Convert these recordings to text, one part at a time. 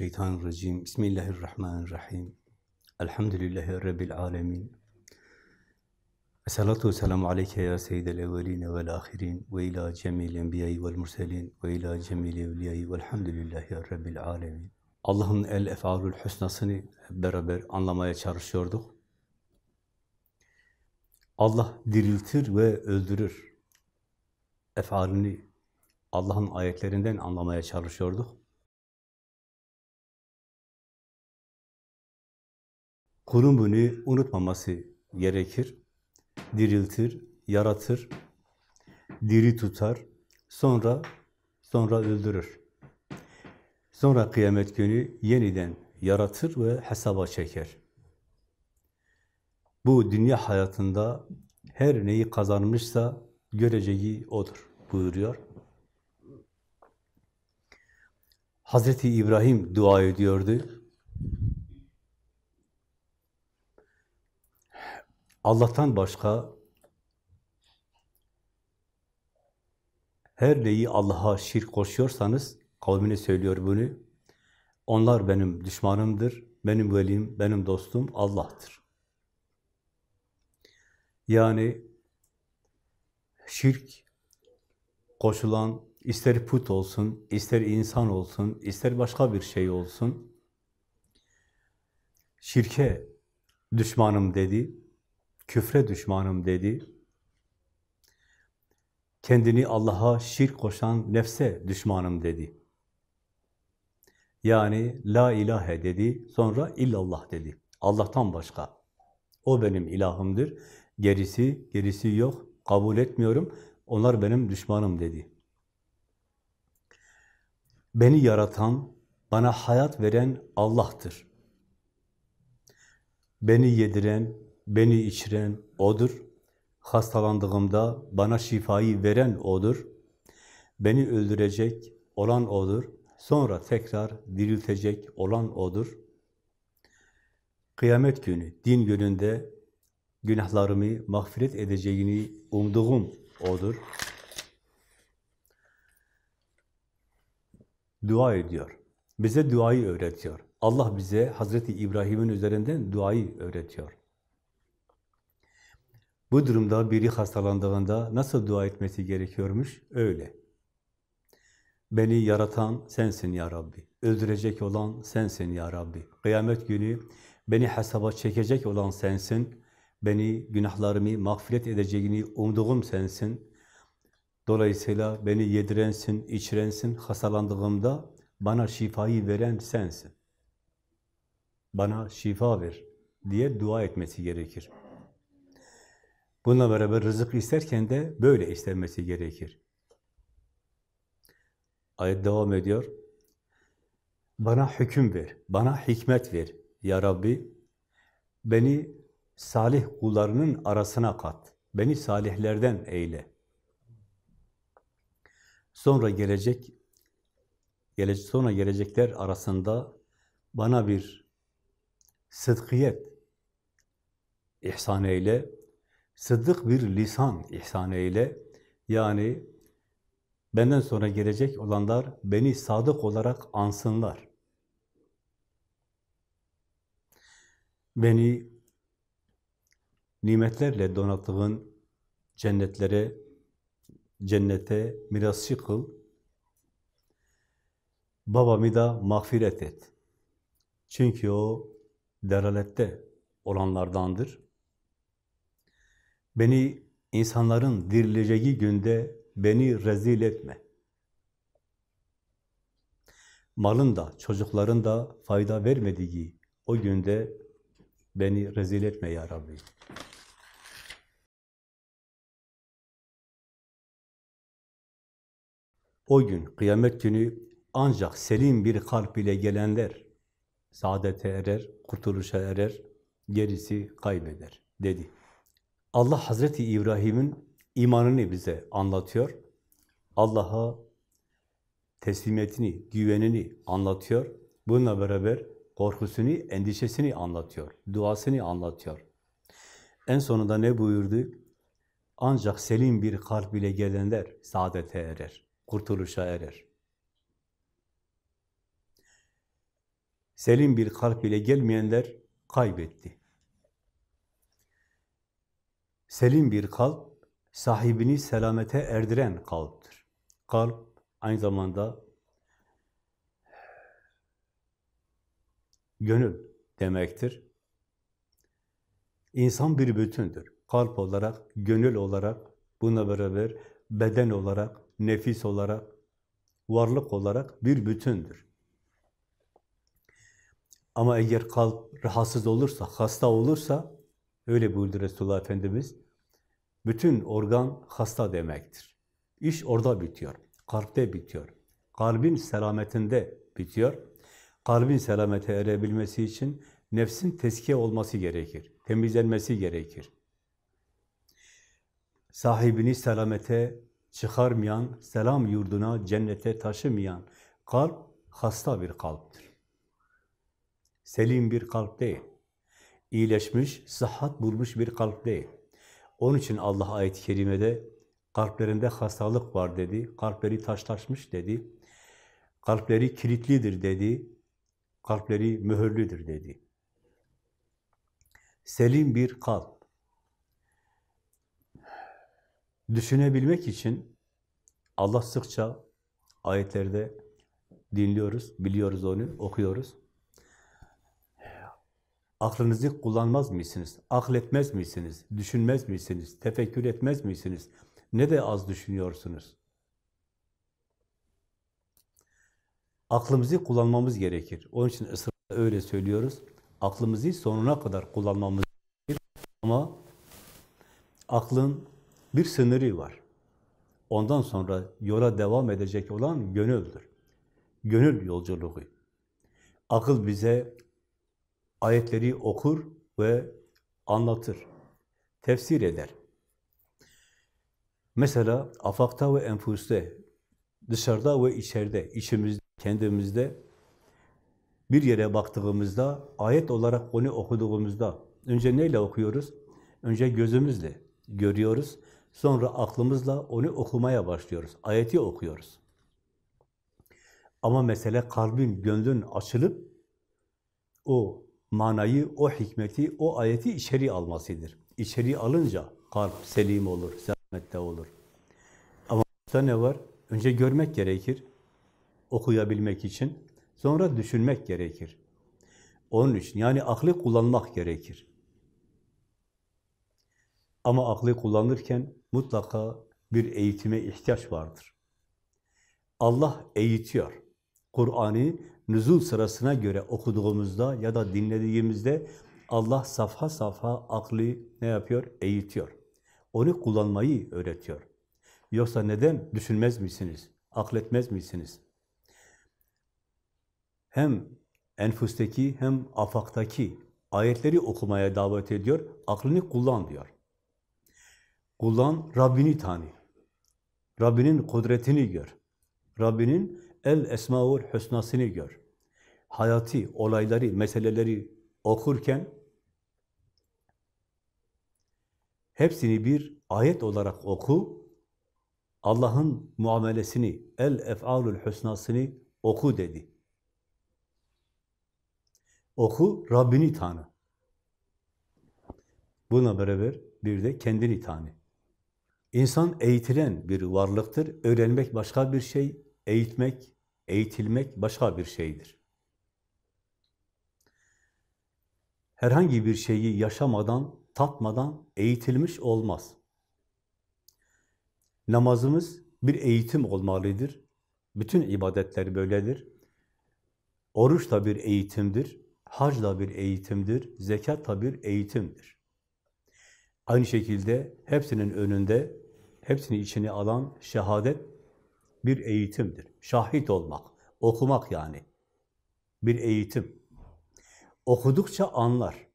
Euzubillahimineşşeytanirracim. Bismillahirrahmanirrahim. Elhamdülillahi Rabbil alemin. Esselatu vesselamu aleyke ya seyyidel evveline vel ahirin ve ila cemil enbiyayı vel murselin ve ila cemil evliyayı velhamdülillahi Rabbil alemin. Allah'ın el efalül husnasını beraber anlamaya çalışıyorduk. Allah diriltir ve öldürür. Efalini Allah'ın ayetlerinden anlamaya çalışıyorduk. Kulun bunu unutmaması gerekir. Diriltir, yaratır, diri tutar, sonra sonra öldürür. Sonra kıyamet günü yeniden yaratır ve hesaba çeker. Bu dünya hayatında her neyi kazanmışsa göreceği odur buyuruyor. Hazreti İbrahim dua ediyordu. Allah'tan başka her neyi Allah'a şirk koşuyorsanız, kavmine söylüyor bunu, onlar benim düşmanımdır, benim velim, benim dostum Allah'tır. Yani şirk koşulan, ister put olsun, ister insan olsun, ister başka bir şey olsun, şirke düşmanım dedi, küfre düşmanım dedi. Kendini Allah'a şirk koşan nefse düşmanım dedi. Yani la ilahe dedi, sonra illallah dedi. Allah'tan başka. O benim ilahımdır. Gerisi, gerisi yok. Kabul etmiyorum. Onlar benim düşmanım dedi. Beni yaratan, bana hayat veren Allah'tır. Beni yediren, beni içiren O'dur. Hastalandığımda bana şifayı veren O'dur. Beni öldürecek olan O'dur. Sonra tekrar diriltecek olan O'dur. Kıyamet günü, din gününde günahlarımı mağfiret edeceğini umduğum O'dur. Dua ediyor. Bize duayı öğretiyor. Allah bize Hazreti İbrahim'in üzerinden duayı öğretiyor. Bu durumda biri hastalandığında nasıl dua etmesi gerekiyormuş? Öyle. Beni yaratan sensin ya Rabbi. Öldürecek olan sensin ya Rabbi. Kıyamet günü beni hesaba çekecek olan sensin. Beni günahlarımı mağfiret edeceğini umduğum sensin. Dolayısıyla beni yedirensin, içirensin. Hastalandığımda bana şifayı veren sensin. Bana şifa ver diye dua etmesi gerekir. Bununla beraber rızık isterken de böyle istenmesi gerekir. Ayet devam ediyor. Bana hüküm ver, bana hikmet ver ya Rabbi. Beni salih kullarının arasına kat. Beni salihlerden eyle. Sonra gelecek gele, sonra gelecekler arasında bana bir sıdkiyet ihsan eyle. Sıddık bir lisan ihsan eyle. Yani benden sonra gelecek olanlar beni sadık olarak ansınlar. Beni nimetlerle donattığın cennetlere, cennete mirasçı kıl. Babamı da mağfiret et. Çünkü o delalette olanlardandır. Beni insanların dirileceği günde beni rezil etme. Malın da, çocukların da fayda vermediği o günde beni rezil etme ya Rabbi. O gün, kıyamet günü ancak selim bir kalp ile gelenler saadete erer, kurtuluşa erer, gerisi kaybeder dedi. Allah Hazreti İbrahim'in imanını bize anlatıyor. Allah'a teslimiyetini, güvenini anlatıyor. Bununla beraber korkusunu, endişesini anlatıyor. Duasını anlatıyor. En sonunda ne buyurdu? Ancak selim bir kalp ile gelenler saadete erer, kurtuluşa erer. Selim bir kalp ile gelmeyenler kaybetti. Selim bir kalp, sahibini selamete erdiren kalptir. Kalp aynı zamanda gönül demektir. İnsan bir bütündür. Kalp olarak, gönül olarak, bununla beraber beden olarak, nefis olarak, varlık olarak bir bütündür. Ama eğer kalp rahatsız olursa, hasta olursa, öyle buyurdu Resulullah Efendimiz, bütün organ hasta demektir. İş orada bitiyor, kalpte bitiyor. Kalbin selametinde bitiyor. Kalbin selamete erebilmesi için nefsin teskiye olması gerekir, temizlenmesi gerekir. Sahibini selamete çıkarmayan, selam yurduna, cennete taşımayan kalp hasta bir kalptir. Selim bir kalp değil. İyileşmiş, sıhhat bulmuş bir kalp değil. Onun için Allah ayet-i kerimede kalplerinde hastalık var dedi, kalpleri taşlaşmış dedi, kalpleri kilitlidir dedi, kalpleri mühürlüdür dedi. Selim bir kalp. Düşünebilmek için Allah sıkça ayetlerde dinliyoruz, biliyoruz onu, okuyoruz. Aklınızı kullanmaz mısınız? Akletmez misiniz? Düşünmez misiniz? Tefekkür etmez misiniz? Ne de az düşünüyorsunuz? Aklımızı kullanmamız gerekir. Onun için ısrarla öyle söylüyoruz. Aklımızı sonuna kadar kullanmamız gerekir. Ama aklın bir sınırı var. Ondan sonra yola devam edecek olan gönüldür. Gönül yolculuğu. Akıl bize ayetleri okur ve anlatır, tefsir eder. Mesela afakta ve enfuste, dışarıda ve içeride, içimizde, kendimizde bir yere baktığımızda, ayet olarak onu okuduğumuzda, önce neyle okuyoruz? Önce gözümüzle görüyoruz, sonra aklımızla onu okumaya başlıyoruz, ayeti okuyoruz. Ama mesele kalbin, gönlün açılıp, o manayı, o hikmeti, o ayeti içeri almasıdır. İçeri alınca kalp selim olur, selamette olur. Ama burada ne var? Önce görmek gerekir, okuyabilmek için. Sonra düşünmek gerekir. Onun için yani aklı kullanmak gerekir. Ama aklı kullanırken mutlaka bir eğitime ihtiyaç vardır. Allah eğitiyor. Kur'an'ı nüzul sırasına göre okuduğumuzda ya da dinlediğimizde Allah safha safha aklı ne yapıyor? Eğitiyor. Onu kullanmayı öğretiyor. Yoksa neden düşünmez misiniz? Akletmez misiniz? Hem enfusteki hem afaktaki ayetleri okumaya davet ediyor. Aklını kullan diyor. Kullan, Rabbini tanı. Rabbinin kudretini gör. Rabbinin el esmaul husnasını gör. Hayati olayları, meseleleri okurken hepsini bir ayet olarak oku. Allah'ın muamelesini, el ef'alul husnasını oku dedi. Oku, Rabbini tanı. Buna beraber bir de kendini tanı. İnsan eğitilen bir varlıktır. Öğrenmek başka bir şey, eğitmek, eğitilmek başka bir şeydir. Herhangi bir şeyi yaşamadan, tatmadan eğitilmiş olmaz. Namazımız bir eğitim olmalıdır. Bütün ibadetler böyledir. Oruç da bir eğitimdir. Hac da bir eğitimdir. Zekat da bir eğitimdir. Aynı şekilde hepsinin önünde, hepsini içine alan şehadet bir eğitimdir. Şahit olmak, okumak yani. Bir eğitim. Okudukça anlar.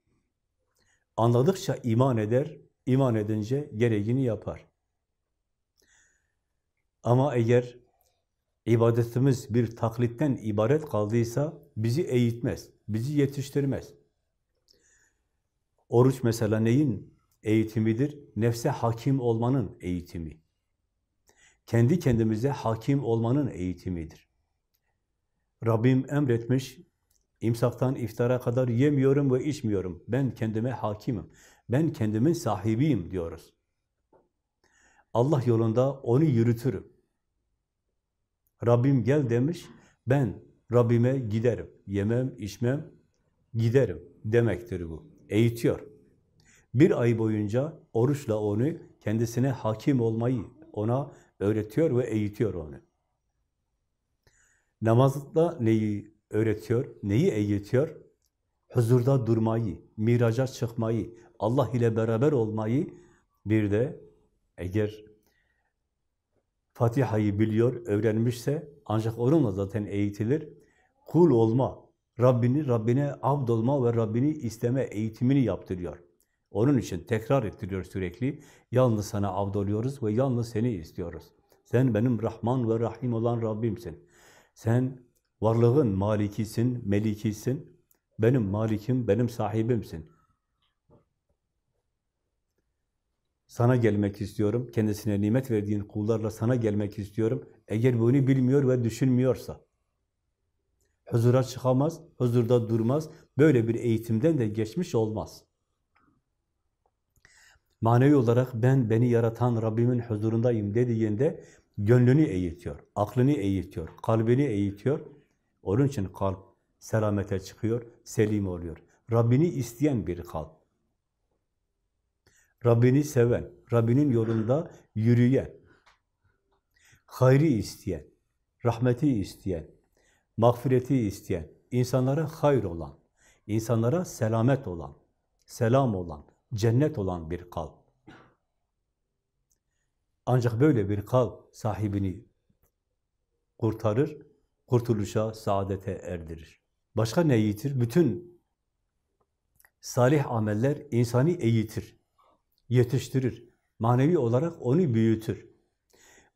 Anladıkça iman eder, iman edince gereğini yapar. Ama eğer ibadetimiz bir taklitten ibaret kaldıysa bizi eğitmez, bizi yetiştirmez. Oruç mesela neyin eğitimidir? Nefse hakim olmanın eğitimi kendi kendimize hakim olmanın eğitimidir. Rabbim emretmiş, İmsaktan iftara kadar yemiyorum ve içmiyorum. Ben kendime hakimim. Ben kendimin sahibiyim diyoruz. Allah yolunda onu yürütürüm. Rabbim gel demiş, ben Rabbime giderim. Yemem, içmem, giderim demektir bu. Eğitiyor. Bir ay boyunca oruçla onu kendisine hakim olmayı ona öğretiyor ve eğitiyor onu. Namazda neyi öğretiyor, neyi eğitiyor? Huzurda durmayı, miraca çıkmayı, Allah ile beraber olmayı, bir de eğer Fatiha'yı biliyor, öğrenmişse ancak onunla zaten eğitilir. Kul olma, Rabbini, Rabbine abd olma ve Rabbini isteme eğitimini yaptırıyor. Onun için tekrar ettiriyor sürekli. Yalnız sana abd oluyoruz ve yalnız seni istiyoruz. Sen benim Rahman ve Rahim olan Rabbimsin. Sen varlığın malikisin, melikisin. Benim malikim, benim sahibimsin. Sana gelmek istiyorum. Kendisine nimet verdiğin kullarla sana gelmek istiyorum. Eğer bunu bilmiyor ve düşünmüyorsa, huzura çıkamaz, huzurda durmaz. Böyle bir eğitimden de geçmiş olmaz. Manevi olarak ben beni yaratan Rabbimin huzurundayım dediğinde gönlünü eğitiyor, aklını eğitiyor, kalbini eğitiyor. Onun için kalp selamete çıkıyor, selim oluyor. Rabbini isteyen bir kalp. Rabbini seven, Rabbinin yolunda yürüyen, hayri isteyen, rahmeti isteyen, mağfireti isteyen, insanlara hayır olan, insanlara selamet olan, selam olan, cennet olan bir kalp. Ancak böyle bir kalp sahibini kurtarır, kurtuluşa, saadete erdirir. Başka ne eğitir? Bütün salih ameller insanı eğitir, yetiştirir. Manevi olarak onu büyütür.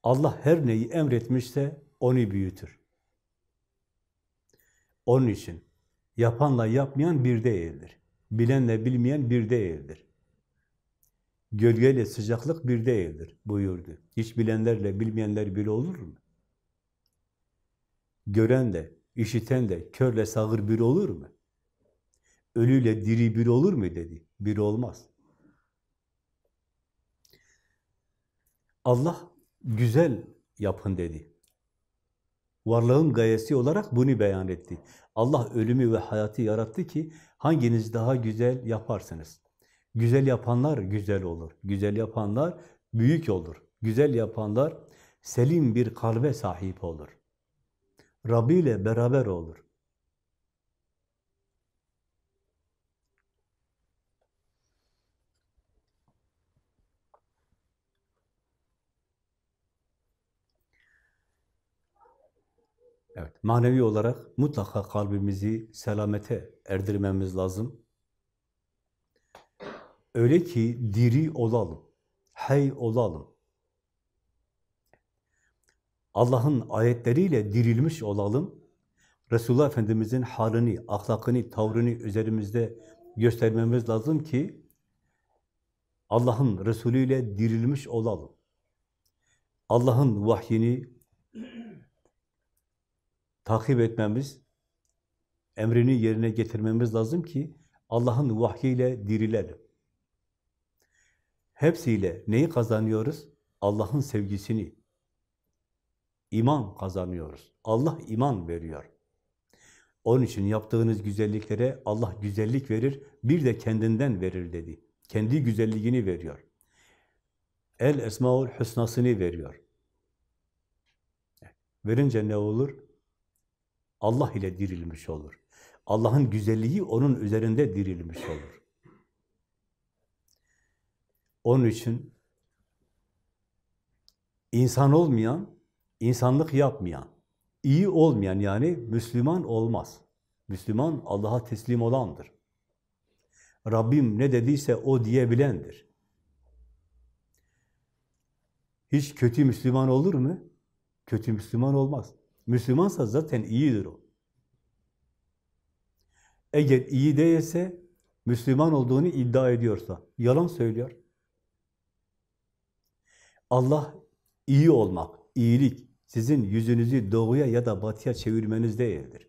Allah her neyi emretmişse onu büyütür. Onun için yapanla yapmayan bir değildir. Bilenle bilmeyen bir değildir. Gölgeyle sıcaklık bir değildir buyurdu. Hiç bilenlerle bilmeyenler bir olur mu? Gören de, işiten de, körle sağır bir olur mu? Ölüyle diri bir olur mu dedi. Bir olmaz. Allah güzel yapın dedi. Varlığın gayesi olarak bunu beyan etti. Allah ölümü ve hayatı yarattı ki hanginiz daha güzel yaparsınız? Güzel yapanlar güzel olur. Güzel yapanlar büyük olur. Güzel yapanlar selim bir kalbe sahip olur. Rabbi ile beraber olur. Evet, manevi olarak mutlaka kalbimizi selamete erdirmemiz lazım. Öyle ki diri olalım, hey olalım. Allah'ın ayetleriyle dirilmiş olalım. Resulullah Efendimiz'in halini, ahlakını, tavrını üzerimizde göstermemiz lazım ki Allah'ın Resulü ile dirilmiş olalım. Allah'ın vahyini takip etmemiz, emrini yerine getirmemiz lazım ki Allah'ın vahyiyle dirilelim. Hepsiyle neyi kazanıyoruz? Allah'ın sevgisini, iman kazanıyoruz. Allah iman veriyor. Onun için yaptığınız güzelliklere Allah güzellik verir, bir de kendinden verir dedi. Kendi güzelliğini veriyor. El Esmaül Hüsnasını veriyor. Verince ne olur? Allah ile dirilmiş olur. Allah'ın güzelliği onun üzerinde dirilmiş olur. Onun için insan olmayan, insanlık yapmayan, iyi olmayan yani Müslüman olmaz. Müslüman Allah'a teslim olandır. Rabbim ne dediyse o diyebilendir. Hiç kötü Müslüman olur mu? Kötü Müslüman olmaz. Müslümansa zaten iyidir o. Eğer iyi değilse, Müslüman olduğunu iddia ediyorsa, yalan söylüyor. Allah iyi olmak, iyilik, sizin yüzünüzü doğuya ya da batıya çevirmeniz değildir.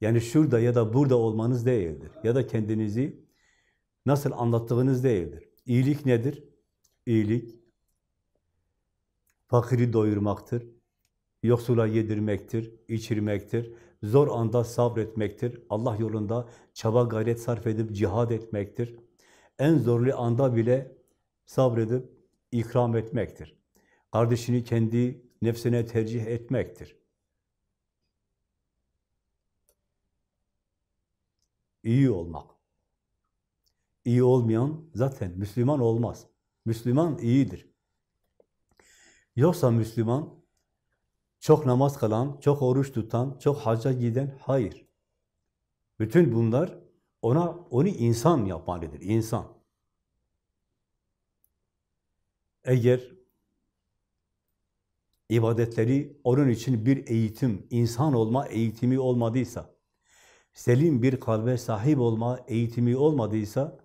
Yani şurada ya da burada olmanız değildir. Ya da kendinizi nasıl anlattığınız değildir. İyilik nedir? İyilik, fakiri doyurmaktır, yoksula yedirmektir, içirmektir, zor anda sabretmektir, Allah yolunda çaba gayret sarf edip cihad etmektir. En zorlu anda bile sabredip ikram etmektir. Kardeşini kendi nefsine tercih etmektir. İyi olmak. İyi olmayan zaten Müslüman olmaz. Müslüman iyidir. Yoksa Müslüman çok namaz kılan, çok oruç tutan, çok hacca giden, hayır. Bütün bunlar ona onu insan yapmalıdır, insan. Eğer ibadetleri onun için bir eğitim, insan olma eğitimi olmadıysa, selim bir kalbe sahip olma eğitimi olmadıysa,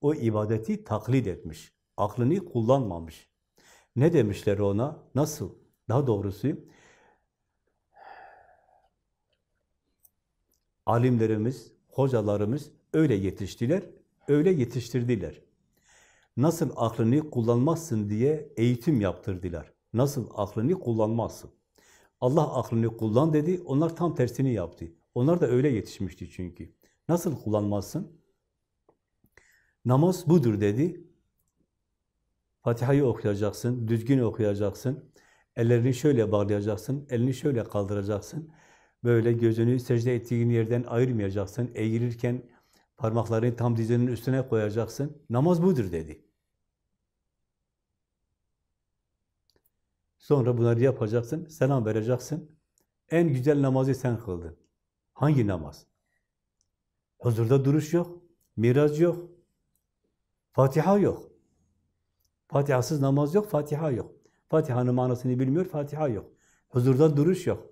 o ibadeti taklit etmiş, aklını kullanmamış. Ne demişler ona? Nasıl? Daha doğrusu, alimlerimiz, hocalarımız öyle yetiştiler, öyle yetiştirdiler. Nasıl aklını kullanmazsın diye eğitim yaptırdılar. Nasıl aklını kullanmazsın? Allah aklını kullan dedi, onlar tam tersini yaptı. Onlar da öyle yetişmişti çünkü. Nasıl kullanmazsın? Namaz budur dedi. Fatiha'yı okuyacaksın, düzgün okuyacaksın. Ellerini şöyle bağlayacaksın, elini şöyle kaldıracaksın. Böyle gözünü secde ettiğin yerden ayırmayacaksın. Eğilirken parmaklarını tam dizinin üstüne koyacaksın. Namaz budur dedi. Sonra bunları yapacaksın, selam vereceksin. En güzel namazı sen kıldın. Hangi namaz? Huzurda duruş yok, miraç yok, Fatiha yok. Fatihasız namaz yok, Fatiha yok. Fatiha'nın manasını bilmiyor, Fatiha yok. Huzurda duruş yok.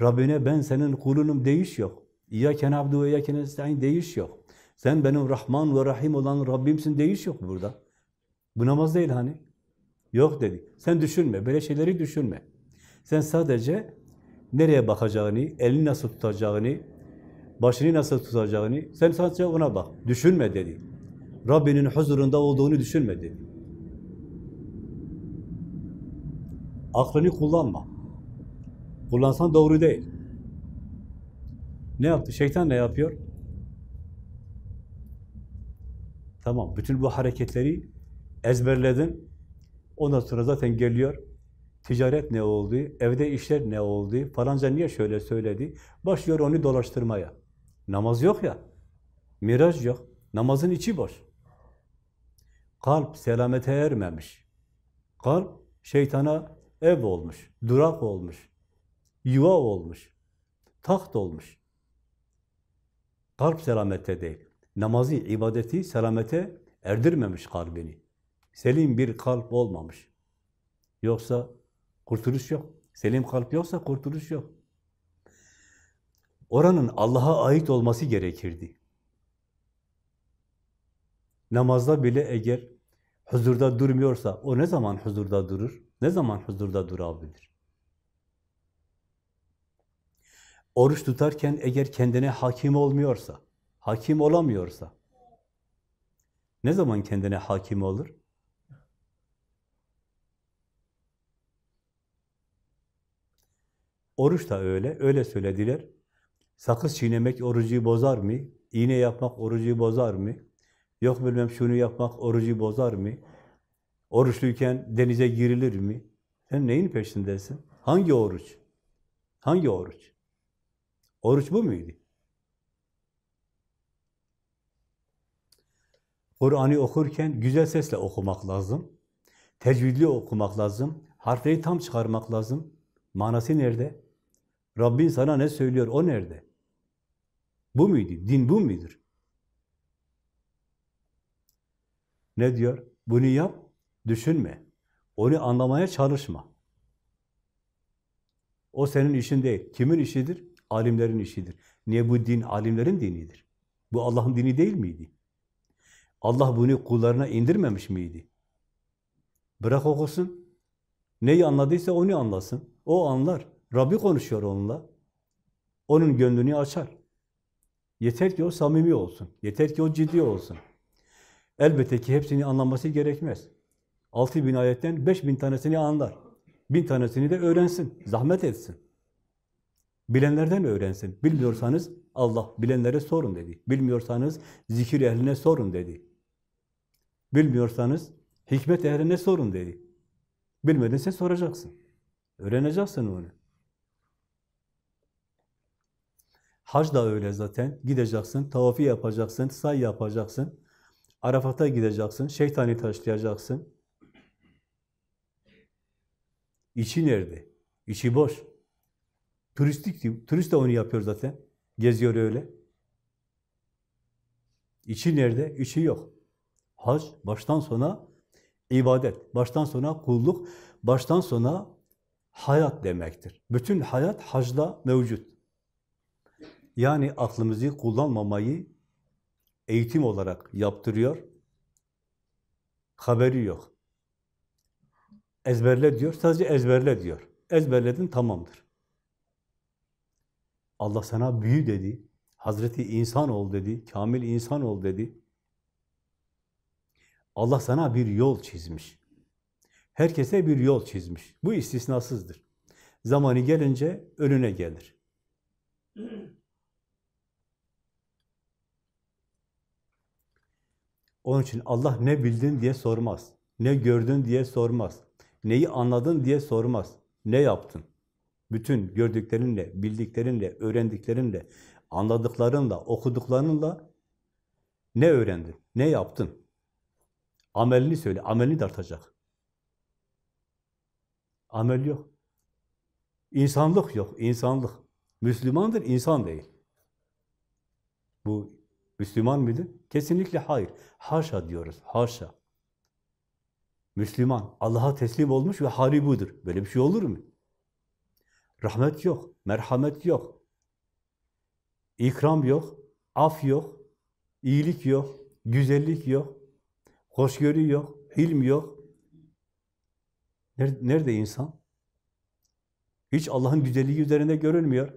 Rabbine ben senin kulunum deyiş yok. İyyâke na'budu ve iyyâke nestaîn deyiş yok. Sen benim Rahman ve Rahim olan Rabbimsin deyiş yok burada. Bu namaz değil hani. Yok dedi. Sen düşünme, böyle şeyleri düşünme. Sen sadece nereye bakacağını, elini nasıl tutacağını, başını nasıl tutacağını, sen sadece ona bak. Düşünme dedi. Rabbinin huzurunda olduğunu düşünme dedi. Aklını kullanma. Kullansan doğru değil. Ne yaptı? Şeytan ne yapıyor? Tamam, bütün bu hareketleri ezberledin. Ondan sonra zaten geliyor. Ticaret ne oldu? Evde işler ne oldu? Falanca niye şöyle söyledi? Başlıyor onu dolaştırmaya. Namaz yok ya. Miraç yok. Namazın içi boş. Kalp selamete ermemiş. Kalp şeytana ev olmuş, durak olmuş, yuva olmuş, taht olmuş. Kalp selamette değil. Namazı, ibadeti selamete erdirmemiş kalbini. Selim bir kalp olmamış. Yoksa kurtuluş yok. Selim kalp yoksa kurtuluş yok. Oranın Allah'a ait olması gerekirdi. Namazda bile eğer huzurda durmuyorsa, o ne zaman huzurda durur? Ne zaman huzurda durabilir? Oruç tutarken eğer kendine hakim olmuyorsa, hakim olamıyorsa, ne zaman kendine hakim olur? Oruç da öyle, öyle söylediler. Sakız çiğnemek orucu bozar mı? İğne yapmak orucu bozar mı? Yok bilmem şunu yapmak orucu bozar mı? Oruçluyken denize girilir mi? Sen neyin peşindesin? Hangi oruç? Hangi oruç? Oruç bu muydu? Kur'an'ı okurken güzel sesle okumak lazım. Tecvidli okumak lazım. Harfleri tam çıkarmak lazım. Manası nerede? Rabbin sana ne söylüyor, o nerede? Bu muydu? Din bu mudur? Ne diyor? Bunu yap, düşünme. Onu anlamaya çalışma. O senin işin değil. Kimin işidir? Alimlerin işidir. Niye bu din alimlerin dinidir? Bu Allah'ın dini değil miydi? Allah bunu kullarına indirmemiş miydi? Bırak okusun. Neyi anladıysa onu anlasın. O anlar. Rabbi konuşuyor onunla. Onun gönlünü açar. Yeter ki o samimi olsun. Yeter ki o ciddi olsun. Elbette ki hepsini anlaması gerekmez. 6000 bin ayetten 5000 bin tanesini anlar. Bin tanesini de öğrensin, zahmet etsin. Bilenlerden öğrensin. Bilmiyorsanız Allah bilenlere sorun dedi. Bilmiyorsanız zikir ehline sorun dedi. Bilmiyorsanız hikmet ehline sorun dedi. Bilmedinse soracaksın. Öğreneceksin onu. Hac da öyle zaten. Gideceksin, tavafi yapacaksın, say yapacaksın. Arafat'a gideceksin, şeytani taşlayacaksın. İçi nerede? İçi boş. Turistik, turist de onu yapıyor zaten. Geziyor öyle. İçi nerede? İçi yok. Hac baştan sona ibadet, baştan sona kulluk, baştan sona hayat demektir. Bütün hayat hacda mevcut. Yani aklımızı kullanmamayı eğitim olarak yaptırıyor. Haberi yok. Ezberle diyor, sadece ezberle diyor. Ezberledin tamamdır. Allah sana büyü dedi. Hazreti insan ol dedi. Kamil insan ol dedi. Allah sana bir yol çizmiş. Herkese bir yol çizmiş. Bu istisnasızdır. Zamanı gelince önüne gelir. Onun için Allah ne bildin diye sormaz. Ne gördün diye sormaz. Neyi anladın diye sormaz. Ne yaptın? Bütün gördüklerinle, bildiklerinle, öğrendiklerinle, anladıklarınla, okuduklarınla ne öğrendin? Ne yaptın? Amelini söyle. Amelini de artacak. Amel yok. İnsanlık yok. insanlık. Müslümandır, insan değil. Bu Müslüman mıdır? Kesinlikle hayır. Haşa diyoruz. Haşa. Müslüman, Allah'a teslim olmuş ve hali budur. Böyle bir şey olur mu? Rahmet yok, merhamet yok. ikram yok, af yok, iyilik yok, güzellik yok, hoşgörü yok, hilm yok. Nerede, nerede insan? Hiç Allah'ın güzelliği üzerinde görülmüyor.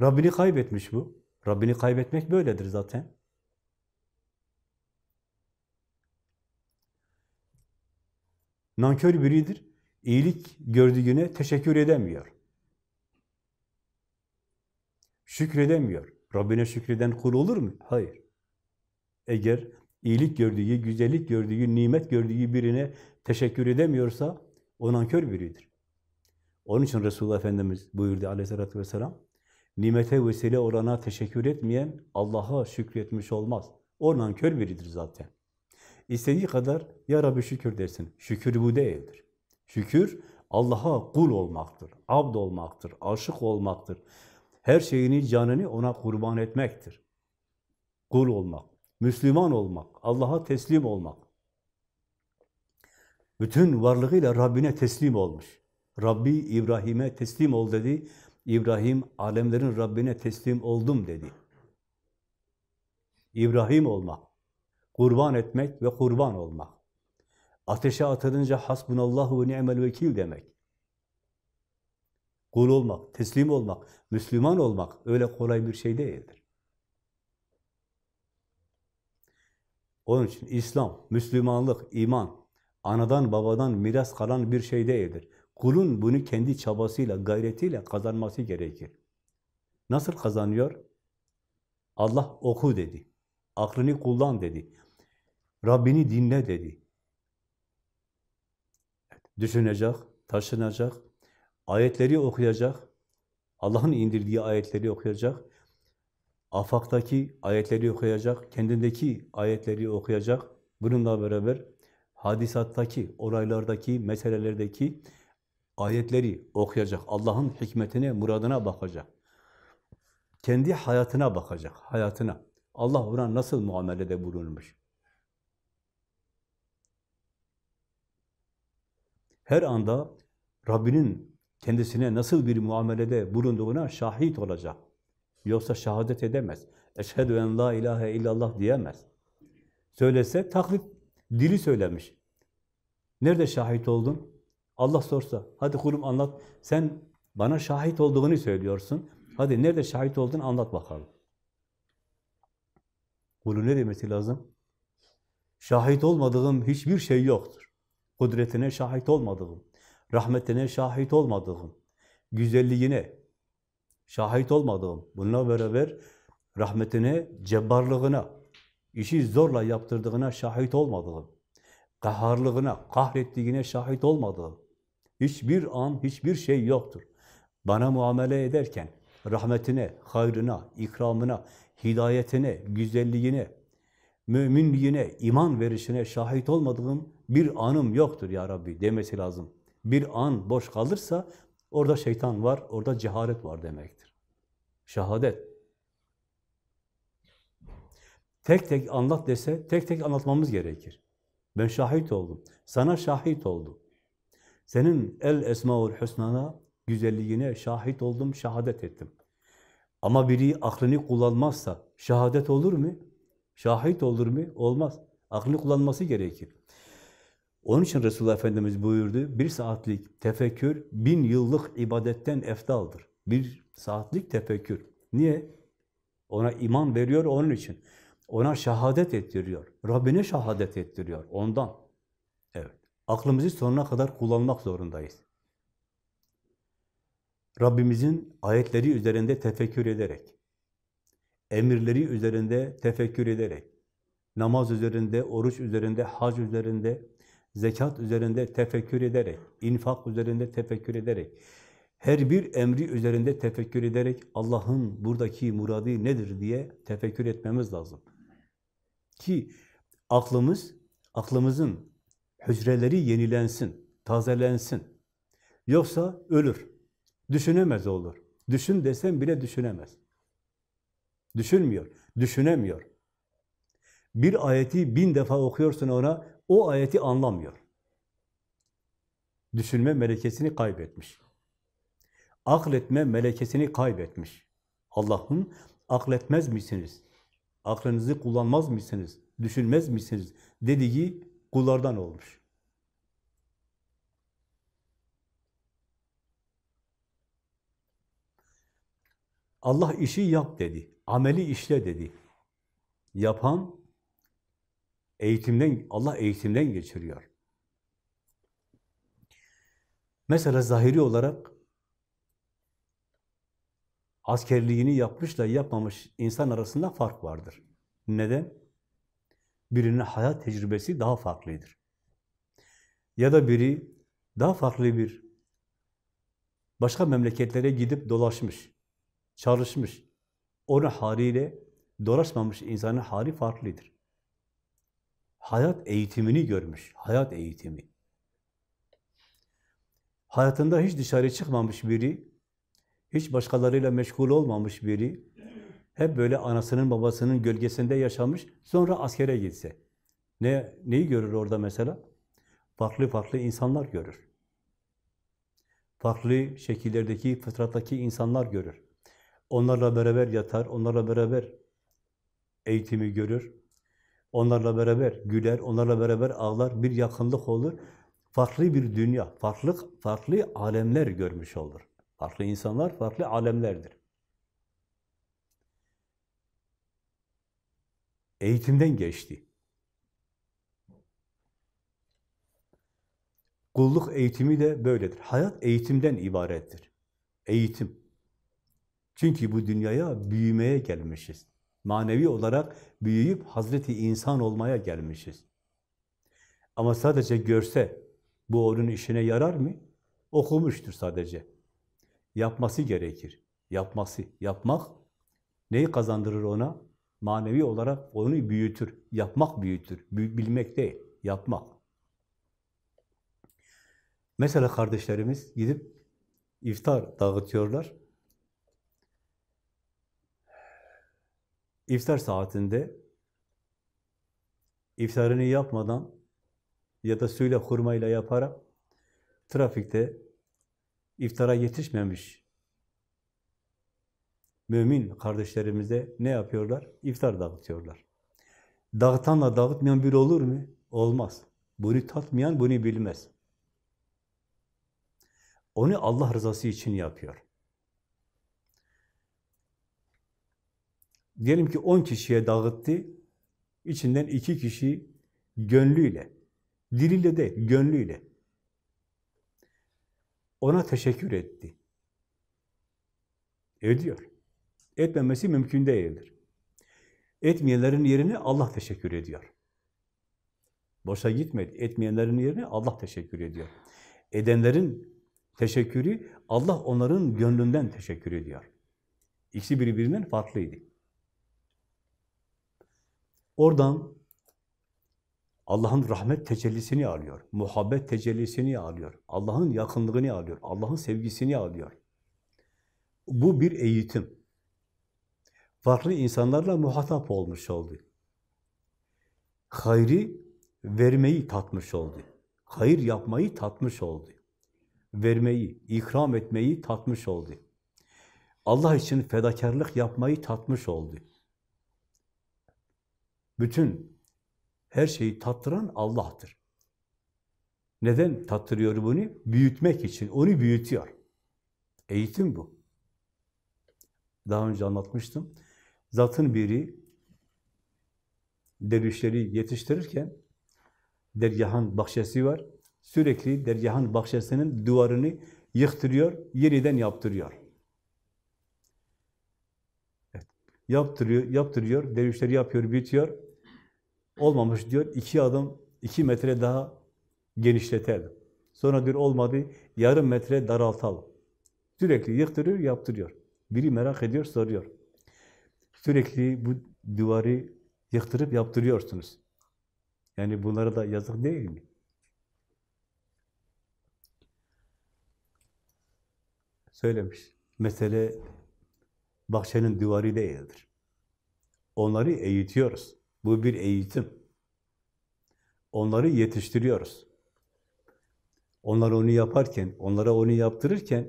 Rabbini kaybetmiş bu. Rabbini kaybetmek böyledir zaten. Nankör biridir. İyilik gördüğüne teşekkür edemiyor. Şükredemiyor. Rabbine şükreden kul olur mu? Hayır. Eğer iyilik gördüğü, güzellik gördüğü, nimet gördüğü birine teşekkür edemiyorsa o nankör biridir. Onun için Resulullah Efendimiz buyurdu aleyhissalatü vesselam, nimete vesile orana teşekkür etmeyen Allah'a şükretmiş olmaz. O nankör biridir zaten. İstediği kadar Ya Rabbi şükür dersin. Şükür bu değildir. Şükür Allah'a kul olmaktır, abd olmaktır, aşık olmaktır. Her şeyini, canını ona kurban etmektir. Kul olmak, Müslüman olmak, Allah'a teslim olmak. Bütün varlığıyla Rabbine teslim olmuş. Rabbi İbrahim'e teslim ol dedi. İbrahim alemlerin Rabbine teslim oldum dedi. İbrahim olmak, kurban etmek ve kurban olmak. Ateşe atılınca hasbunallahu ve ni'mel vekil demek. Kul olmak, teslim olmak, Müslüman olmak öyle kolay bir şey değildir. Onun için İslam, Müslümanlık, iman, anadan babadan miras kalan bir şey değildir. Kulun bunu kendi çabasıyla, gayretiyle kazanması gerekir. Nasıl kazanıyor? Allah oku dedi. Aklını kullan dedi. Rabbini dinle dedi. Düşünecek, taşınacak, ayetleri okuyacak, Allah'ın indirdiği ayetleri okuyacak, afaktaki ayetleri okuyacak, kendindeki ayetleri okuyacak. Bununla beraber hadisattaki, olaylardaki, meselelerdeki ayetleri okuyacak. Allah'ın hikmetine, muradına bakacak. Kendi hayatına bakacak, hayatına. Allah ona nasıl muamelede bulunmuş? her anda Rabbinin kendisine nasıl bir muamelede bulunduğuna şahit olacak. Yoksa şehadet edemez. Eşhedü en la ilahe illallah diyemez. Söylese taklit, dili söylemiş. Nerede şahit oldun? Allah sorsa, hadi kulum anlat. Sen bana şahit olduğunu söylüyorsun. Hadi nerede şahit oldun anlat bakalım. Bunu ne demesi lazım? Şahit olmadığım hiçbir şey yoktur. Kudretine şahit olmadığım, rahmetine şahit olmadığım, güzelliğine şahit olmadığım, bununla beraber rahmetine, cebbarlığına, işi zorla yaptırdığına şahit olmadığım, kaharlığına, kahrettiğine şahit olmadığım, hiçbir an, hiçbir şey yoktur. Bana muamele ederken, rahmetine, hayrına, ikramına, hidayetine, güzelliğine, müminliğine, iman verişine şahit olmadığım bir anım yoktur ya Rabbi demesi lazım. Bir an boş kalırsa orada şeytan var, orada cehalet var demektir. Şehadet. Tek tek anlat dese tek tek anlatmamız gerekir. Ben şahit oldum. Sana şahit oldum. Senin el esmaul husnana, güzelliğine şahit oldum, şehadet ettim. Ama biri aklını kullanmazsa şehadet olur mu? Şahit olur mu? Olmaz. Aklını kullanması gerekir. Onun için Resulullah Efendimiz buyurdu, bir saatlik tefekkür bin yıllık ibadetten eftaldır. Bir saatlik tefekkür. Niye? Ona iman veriyor onun için. Ona şehadet ettiriyor. Rabbine şehadet ettiriyor. Ondan. Aklımızı sonuna kadar kullanmak zorundayız. Rabbimizin ayetleri üzerinde tefekkür ederek, emirleri üzerinde tefekkür ederek, namaz üzerinde, oruç üzerinde, hac üzerinde, zekat üzerinde tefekkür ederek, infak üzerinde tefekkür ederek, her bir emri üzerinde tefekkür ederek Allah'ın buradaki muradı nedir diye tefekkür etmemiz lazım. Ki aklımız, aklımızın hücreleri yenilensin, tazelensin. Yoksa ölür. Düşünemez olur. Düşün desem bile düşünemez. Düşünmüyor, düşünemiyor. Bir ayeti bin defa okuyorsun ona, o ayeti anlamıyor. Düşünme melekesini kaybetmiş. Akletme melekesini kaybetmiş. Allah'ın akletmez misiniz? Aklınızı kullanmaz mısınız? Düşünmez misiniz? Dediği kullardan olmuş. Allah işi yap dedi. Ameli işle dedi. Yapan eğitimden, Allah eğitimden geçiriyor. Mesela zahiri olarak askerliğini yapmışla yapmamış insan arasında fark vardır. Neden? Birinin hayat tecrübesi daha farklıdır. Ya da biri daha farklı bir başka memleketlere gidip dolaşmış, çalışmış. Onun haliyle dolaşmamış insanın hali farklıdır. Hayat eğitimini görmüş, hayat eğitimi. Hayatında hiç dışarı çıkmamış biri, hiç başkalarıyla meşgul olmamış biri, hep böyle anasının babasının gölgesinde yaşamış, sonra askere gitse. Ne, neyi görür orada mesela? Farklı farklı insanlar görür. Farklı şekillerdeki, fıtrattaki insanlar görür. Onlarla beraber yatar, onlarla beraber eğitimi görür. Onlarla beraber güler, onlarla beraber ağlar, bir yakınlık olur. Farklı bir dünya, farklı farklı alemler görmüş olur. Farklı insanlar, farklı alemlerdir. Eğitimden geçti. Kulluk eğitimi de böyledir. Hayat eğitimden ibarettir. Eğitim. Çünkü bu dünyaya büyümeye gelmişiz. Manevi olarak büyüyüp Hazreti insan olmaya gelmişiz. Ama sadece görse bu onun işine yarar mı? Okumuştur sadece. Yapması gerekir. Yapması, yapmak neyi kazandırır ona? Manevi olarak onu büyütür. Yapmak büyütür. Bilmek değil, yapmak. Mesela kardeşlerimiz gidip iftar dağıtıyorlar. İftar saatinde iftarını yapmadan ya da suyla hurmayla yaparak trafikte iftara yetişmemiş mümin kardeşlerimize ne yapıyorlar? İftar dağıtıyorlar. Dağıtanla dağıtmayan bir olur mu? Olmaz. Bunu tatmayan bunu bilmez. Onu Allah rızası için yapıyor. Diyelim ki 10 kişiye dağıttı, içinden iki kişi gönlüyle, diliyle de gönlüyle ona teşekkür etti. Ediyor. Etmemesi mümkün değildir. Etmeyenlerin yerine Allah teşekkür ediyor. Boşa gitmedi. Etmeyenlerin yerine Allah teşekkür ediyor. Edenlerin teşekkürü, Allah onların gönlünden teşekkür ediyor. İkisi birbirinden farklıydı. Oradan Allah'ın rahmet tecellisini alıyor, muhabbet tecellisini alıyor, Allah'ın yakınlığını alıyor, Allah'ın sevgisini alıyor. Bu bir eğitim. Farklı insanlarla muhatap olmuş oldu. Hayri vermeyi tatmış oldu. Hayır yapmayı tatmış oldu. Vermeyi, ikram etmeyi tatmış oldu. Allah için fedakarlık yapmayı tatmış oldu. Bütün her şeyi tattıran Allah'tır. Neden tattırıyor bunu? Büyütmek için. Onu büyütüyor. Eğitim bu. Daha önce anlatmıştım. Zatın biri dervişleri yetiştirirken dergahın bahçesi var. Sürekli dergahın bahçesinin duvarını yıktırıyor, yeniden yaptırıyor. Evet. Yaptırıyor, yaptırıyor, dervişleri yapıyor, bitiyor. Olmamış diyor, iki adım, iki metre daha genişletelim. Sonra diyor olmadı, yarım metre daraltalım. Sürekli yıktırıyor, yaptırıyor. Biri merak ediyor, soruyor. Sürekli bu duvarı yıktırıp yaptırıyorsunuz. Yani bunlara da yazık değil mi? Söylemiş. Mesele bahçenin duvarı değildir. Onları eğitiyoruz. Bu bir eğitim. Onları yetiştiriyoruz. Onlar onu yaparken, onlara onu yaptırırken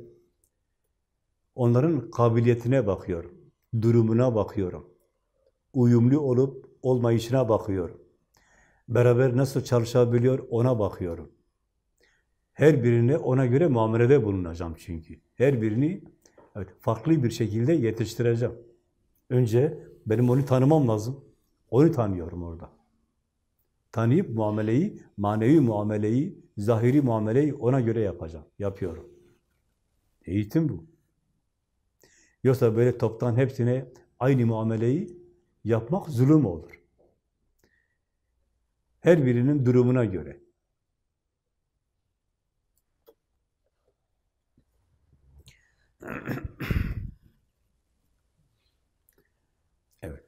onların kabiliyetine bakıyorum, durumuna bakıyorum. Uyumlu olup olmayışına bakıyorum. Beraber nasıl çalışabiliyor ona bakıyorum. Her birine ona göre muamelede bulunacağım çünkü. Her birini evet, farklı bir şekilde yetiştireceğim. Önce benim onu tanımam lazım. Onu tanıyorum orada. Tanıyıp muameleyi, manevi muameleyi, zahiri muameleyi ona göre yapacağım. Yapıyorum. Eğitim bu. Yoksa böyle toptan hepsine aynı muameleyi yapmak zulüm olur. Her birinin durumuna göre. Evet.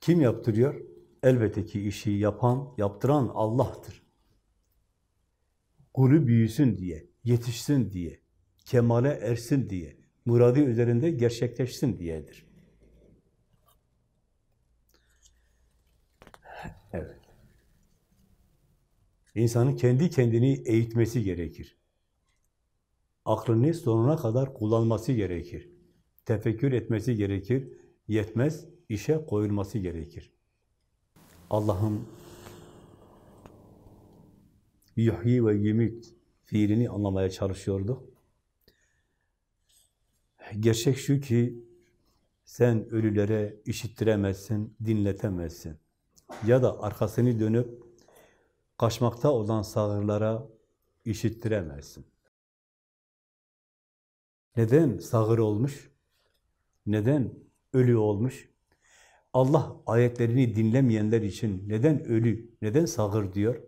Kim yaptırıyor? Elbette ki işi yapan, yaptıran Allah'tır. Kulü büyüsün diye, yetişsin diye, kemale ersin diye, muradı üzerinde gerçekleşsin diyedir. Evet. İnsanın kendi kendini eğitmesi gerekir. Aklını sonuna kadar kullanması gerekir. Tefekkür etmesi gerekir. Yetmez, işe koyulması gerekir. Allah'ın yuhyi ve yumit fiilini anlamaya çalışıyorduk. Gerçek şu ki sen ölülere işittiremezsin, dinletemezsin. Ya da arkasını dönüp kaçmakta olan sağırlara işittiremezsin. Neden sağır olmuş? Neden ölü olmuş? Allah ayetlerini dinlemeyenler için neden ölü, neden sağır diyor?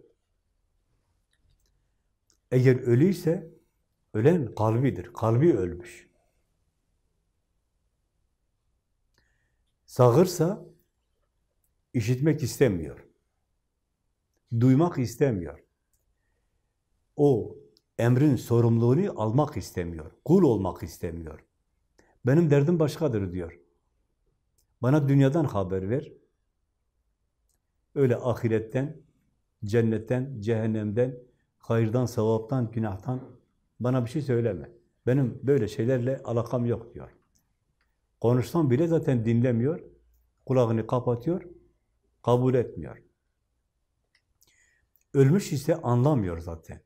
Eğer ölüyse ölen kalbidir. Kalbi ölmüş. Sağırsa işitmek istemiyor. Duymak istemiyor. O emrin sorumluluğunu almak istemiyor. Kul olmak istemiyor. Benim derdim başkadır diyor. Bana dünyadan haber ver. Öyle ahiretten, cennetten, cehennemden, hayırdan, sevaptan, günahtan bana bir şey söyleme. Benim böyle şeylerle alakam yok diyor. Konuşsam bile zaten dinlemiyor. Kulağını kapatıyor, kabul etmiyor. Ölmüş ise anlamıyor zaten.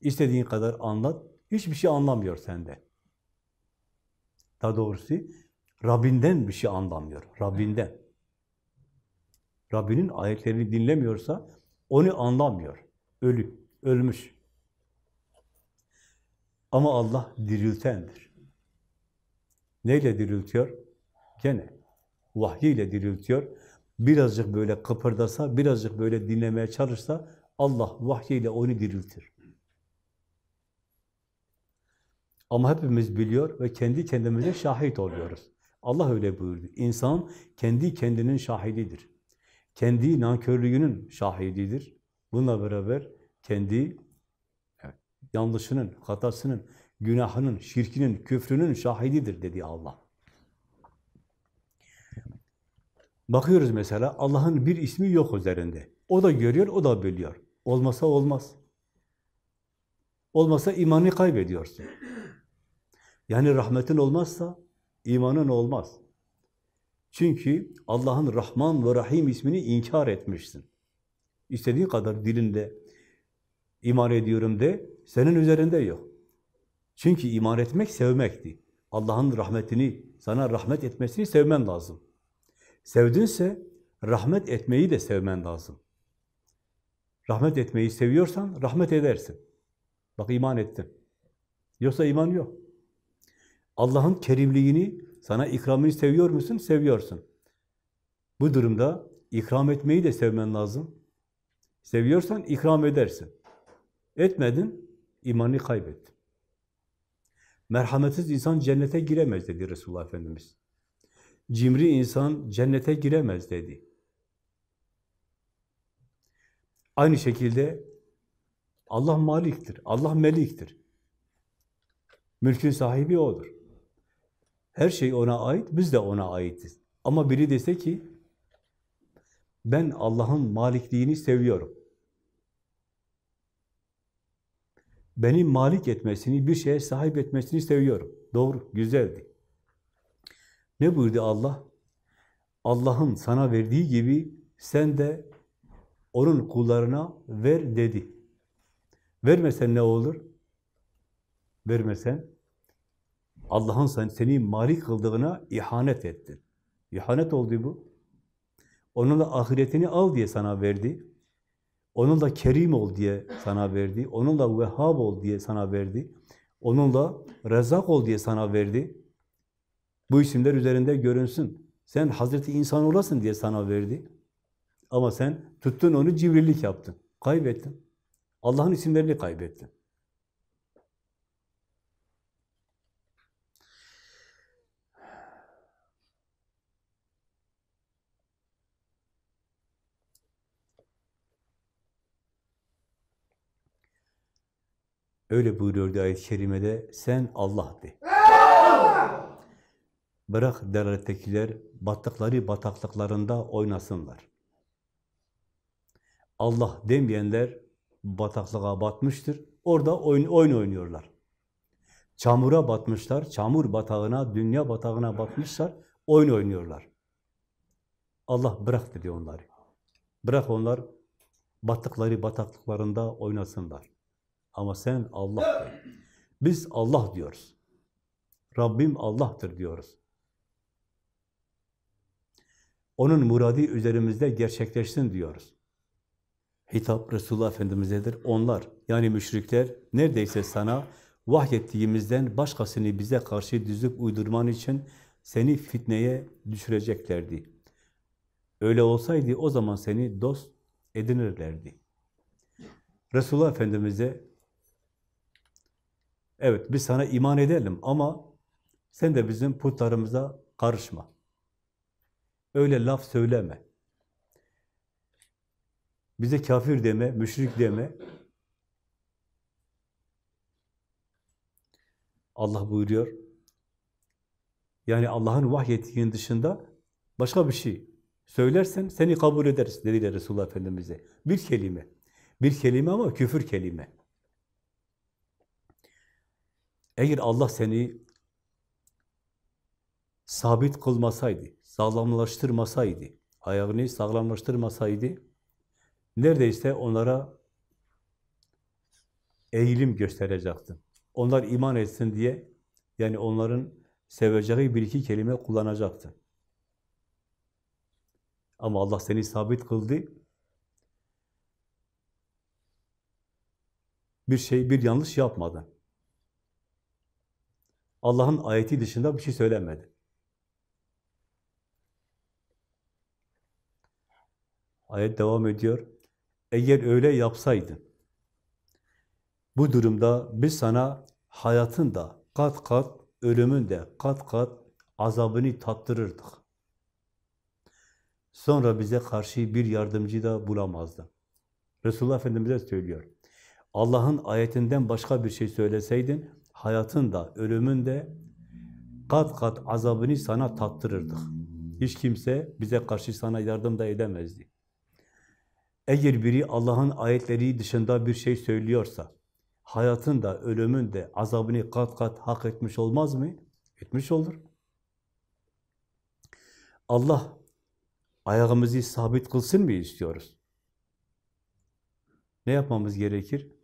İstediğin kadar anlat, hiçbir şey anlamıyor sende. Daha doğrusu Rabbinden bir şey anlamıyor. Rabbinden. Rabbinin ayetlerini dinlemiyorsa onu anlamıyor. Ölü, ölmüş. Ama Allah diriltendir. Neyle diriltiyor? Gene vahyiyle diriltiyor. Birazcık böyle kıpırdasa, birazcık böyle dinlemeye çalışsa Allah vahyiyle onu diriltir. Ama hepimiz biliyor ve kendi kendimize şahit oluyoruz. Allah öyle buyurdu. İnsan kendi kendinin şahididir. Kendi nankörlüğünün şahididir. Bununla beraber kendi yanlışının, hatasının, günahının, şirkinin, küfrünün şahididir dedi Allah. Bakıyoruz mesela Allah'ın bir ismi yok üzerinde. O da görüyor, o da biliyor. Olmasa olmaz. Olmasa imanı kaybediyorsun. Yani rahmetin olmazsa imanın olmaz. Çünkü Allah'ın Rahman ve Rahim ismini inkar etmişsin. İstediğin kadar dilinde iman ediyorum de, senin üzerinde yok. Çünkü iman etmek sevmekti. Allah'ın rahmetini, sana rahmet etmesini sevmen lazım. Sevdinse rahmet etmeyi de sevmen lazım. Rahmet etmeyi seviyorsan rahmet edersin. Bak iman ettin. Yoksa iman yok. Allah'ın kerimliğini, sana ikramını seviyor musun? Seviyorsun. Bu durumda ikram etmeyi de sevmen lazım. Seviyorsan ikram edersin. Etmedin, imanı kaybettin. Merhametsiz insan cennete giremez dedi Resulullah Efendimiz. Cimri insan cennete giremez dedi. Aynı şekilde Allah maliktir, Allah meliktir. Mülkün sahibi O'dur. Her şey O'na ait, biz de O'na aitiz. Ama biri dese ki, ben Allah'ın malikliğini seviyorum. Beni malik etmesini, bir şeye sahip etmesini seviyorum. Doğru, güzeldi. Ne buyurdu Allah? Allah'ın sana verdiği gibi sen de onun kullarına ver dedi. Vermesen ne olur? Vermesen Allah'ın sen, seni malik kıldığına ihanet ettin. İhanet oldu bu. Onunla ahiretini al diye sana verdi. Onunla kerim ol diye sana verdi. Onunla vehhab ol diye sana verdi. Onunla rezak ol diye sana verdi. Bu isimler üzerinde görünsün. Sen Hazreti insan olasın diye sana verdi. Ama sen tuttun onu cibrillik yaptın. Kaybettin. Allah'ın isimlerini kaybettin. Öyle buyuruyordu ayet-i kerimede, sen Allah de. Bırak delalettekiler battıkları bataklıklarında oynasınlar. Allah demeyenler bataklığa batmıştır. Orada oyun, oyun oynuyorlar. Çamura batmışlar, çamur batağına, dünya batağına batmışlar, oyun oynuyorlar. Allah bırak dedi onları. Bırak onlar battıkları bataklıklarında oynasınlar. Ama sen Allah de. Biz Allah diyoruz. Rabbim Allah'tır diyoruz. Onun muradi üzerimizde gerçekleşsin diyoruz. Hitap Resulullah Efendimiz'edir. Onlar yani müşrikler neredeyse sana vahyettiğimizden başkasını bize karşı düzüp uydurman için seni fitneye düşüreceklerdi. Öyle olsaydı o zaman seni dost edinirlerdi. Resulullah Efendimiz'e evet biz sana iman edelim ama sen de bizim putlarımıza karışma. Öyle laf söyleme. Bize kafir deme, müşrik deme. Allah buyuruyor. Yani Allah'ın vahyettiğinin dışında başka bir şey söylersen seni kabul ederiz dediler Resulullah Efendimiz'e. Bir kelime. Bir kelime ama küfür kelime. Eğer Allah seni sabit kılmasaydı, sağlamlaştırmasaydı, ayağını sağlamlaştırmasaydı, neredeyse onlara eğilim gösterecektin. Onlar iman etsin diye, yani onların seveceği bir iki kelime kullanacaktın. Ama Allah seni sabit kıldı. Bir şey, bir yanlış yapmadın. Allah'ın ayeti dışında bir şey söylemedi. Ayet devam ediyor. Eğer öyle yapsaydın, bu durumda biz sana hayatın da kat kat, ölümün de kat kat azabını tattırırdık. Sonra bize karşı bir yardımcı da bulamazdın. Resulullah Efendimiz'e söylüyor. Allah'ın ayetinden başka bir şey söyleseydin, hayatın da, ölümün de kat kat azabını sana tattırırdık. Hiç kimse bize karşı sana yardım da edemezdi. Eğer biri Allah'ın ayetleri dışında bir şey söylüyorsa, hayatın da, ölümün de azabını kat kat hak etmiş olmaz mı? Etmiş olur. Allah ayağımızı sabit kılsın mı istiyoruz? Ne yapmamız gerekir?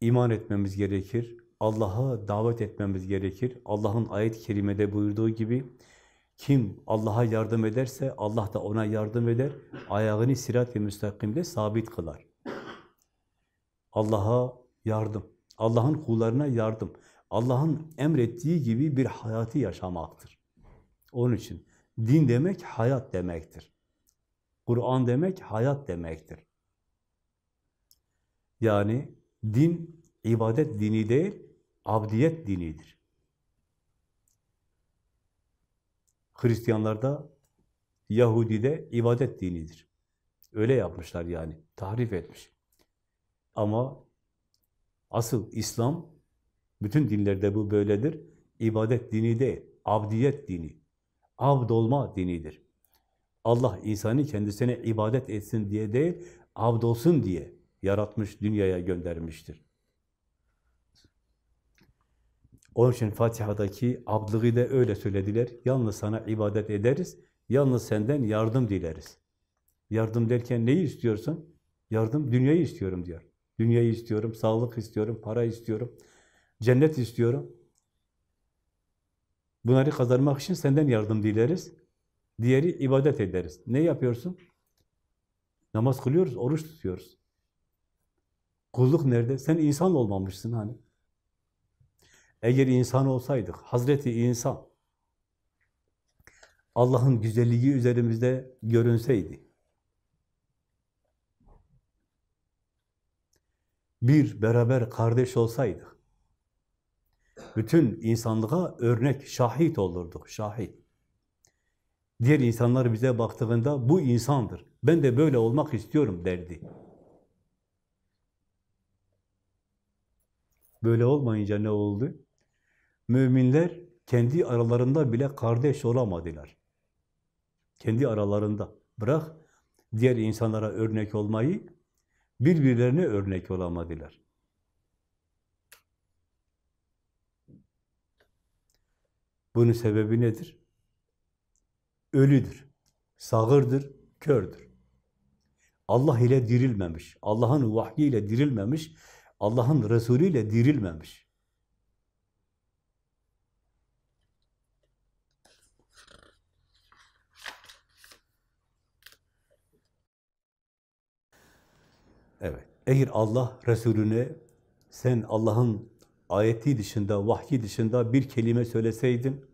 İman etmemiz gerekir. Allah'a davet etmemiz gerekir. Allah'ın ayet-i kerimede buyurduğu gibi kim Allah'a yardım ederse Allah da ona yardım eder. Ayağını sirat-i müstakimde sabit kılar. Allah'a yardım. Allah'ın kullarına yardım. Allah'ın emrettiği gibi bir hayatı yaşamaktır. Onun için din demek hayat demektir. Kur'an demek hayat demektir. Yani din ibadet dini değil, abdiyet dinidir. Hristiyanlarda, Yahudi'de ibadet dinidir. Öyle yapmışlar yani, tahrif etmiş. Ama asıl İslam, bütün dinlerde bu böyledir, ibadet dini değil, abdiyet dini, abd olma dinidir. Allah insanı kendisine ibadet etsin diye değil, abd olsun diye yaratmış, dünyaya göndermiştir. Onun için Fatiha'daki abdlığı da öyle söylediler. Yalnız sana ibadet ederiz, yalnız senden yardım dileriz. Yardım derken neyi istiyorsun? Yardım, dünyayı istiyorum diyor. Dünyayı istiyorum, sağlık istiyorum, para istiyorum, cennet istiyorum. Bunları kazanmak için senden yardım dileriz. Diğeri ibadet ederiz. Ne yapıyorsun? Namaz kılıyoruz, oruç tutuyoruz. Kulluk nerede? Sen insan olmamışsın hani. Eğer insan olsaydık, Hazreti insan, Allah'ın güzelliği üzerimizde görünseydi, bir beraber kardeş olsaydık, bütün insanlığa örnek, şahit olurduk, şahit. Diğer insanlar bize baktığında bu insandır, ben de böyle olmak istiyorum derdi. Böyle olmayınca ne oldu? Müminler kendi aralarında bile kardeş olamadılar. Kendi aralarında. Bırak diğer insanlara örnek olmayı, birbirlerine örnek olamadılar. Bunun sebebi nedir? Ölüdür, sağırdır, kördür. Allah ile dirilmemiş, Allah'ın vahyi ile dirilmemiş, Allah'ın Resulü ile dirilmemiş. Evet. Eğer Allah Resulüne sen Allah'ın ayeti dışında, vahyi dışında bir kelime söyleseydin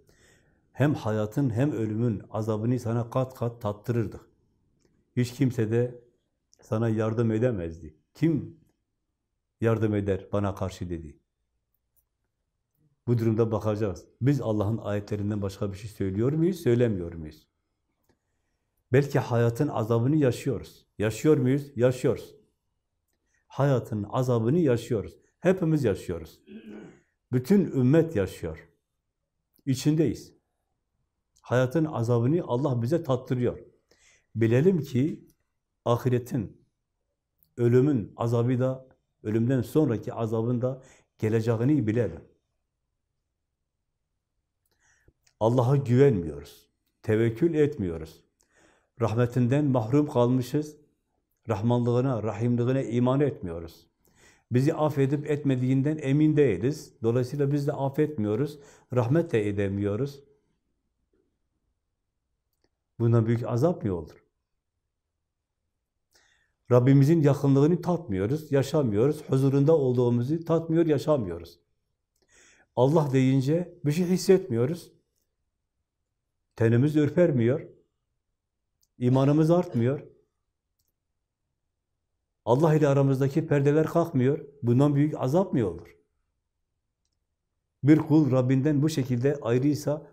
hem hayatın hem ölümün azabını sana kat kat tattırırdık. Hiç kimse de sana yardım edemezdi. Kim yardım eder bana karşı dedi. Bu durumda bakacağız. Biz Allah'ın ayetlerinden başka bir şey söylüyor muyuz, söylemiyor muyuz? Belki hayatın azabını yaşıyoruz. Yaşıyor muyuz? Yaşıyoruz. Hayatın azabını yaşıyoruz. Hepimiz yaşıyoruz. Bütün ümmet yaşıyor. İçindeyiz. Hayatın azabını Allah bize tattırıyor. Bilelim ki ahiretin, ölümün azabı da, ölümden sonraki azabın da geleceğini bilelim. Allah'a güvenmiyoruz. Tevekkül etmiyoruz. Rahmetinden mahrum kalmışız. Rahmanlığına, rahimliğine iman etmiyoruz. Bizi affedip etmediğinden emin değiliz. Dolayısıyla biz de affetmiyoruz. Rahmet de edemiyoruz. Bundan büyük azap mı olur? Rabbimizin yakınlığını tatmıyoruz, yaşamıyoruz. Huzurunda olduğumuzu tatmıyor, yaşamıyoruz. Allah deyince bir şey hissetmiyoruz. Tenimiz ürpermiyor. İmanımız artmıyor. Allah ile aramızdaki perdeler kalkmıyor. Bundan büyük azap mı olur? Bir kul Rabbinden bu şekilde ayrıysa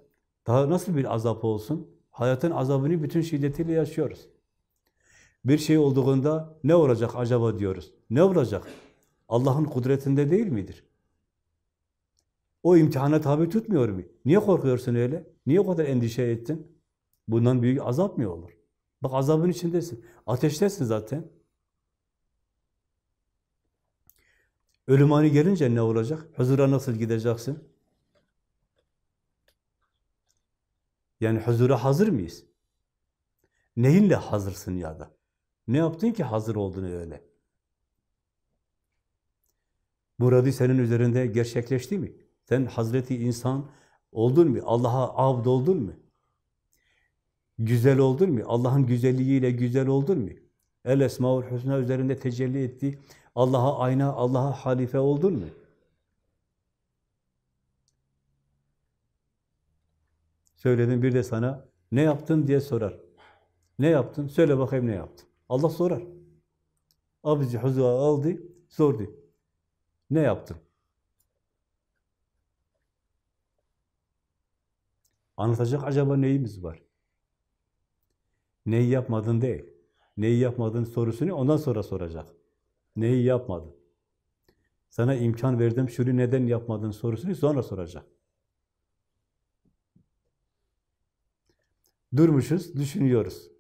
daha nasıl bir azap olsun? Hayatın azabını bütün şiddetiyle yaşıyoruz. Bir şey olduğunda ne olacak acaba diyoruz. Ne olacak? Allah'ın kudretinde değil midir? O imtihana tabi tutmuyor mu? Niye korkuyorsun öyle? Niye o kadar endişe ettin? Bundan büyük azap mı olur? Bak azabın içindesin. Ateştesin zaten. Ölüm anı gelince ne olacak? Huzura nasıl gideceksin? Yani huzura hazır mıyız? Neyinle hazırsın ya da? Ne yaptın ki hazır olduğunu öyle? Burada senin üzerinde gerçekleşti mi? Sen Hazreti insan oldun mu? Allah'a abd oldun mu? Güzel oldun mu? Allah'ın güzelliğiyle güzel oldun mu? El Esmaül Hüsna üzerinde tecelli etti. Allah'a ayna, Allah'a halife oldun mu? Söyledim bir de sana ne yaptın diye sorar. Ne yaptın? Söyle bakayım ne yaptın? Allah sorar. Abici huzura aldı, sordu. Ne yaptın? Anlatacak acaba neyimiz var? Neyi yapmadın değil. Neyi yapmadın sorusunu ondan sonra soracak. Neyi yapmadın? Sana imkan verdim, şunu neden yapmadın sorusunu sonra soracak. Durmuşuz, düşünüyoruz.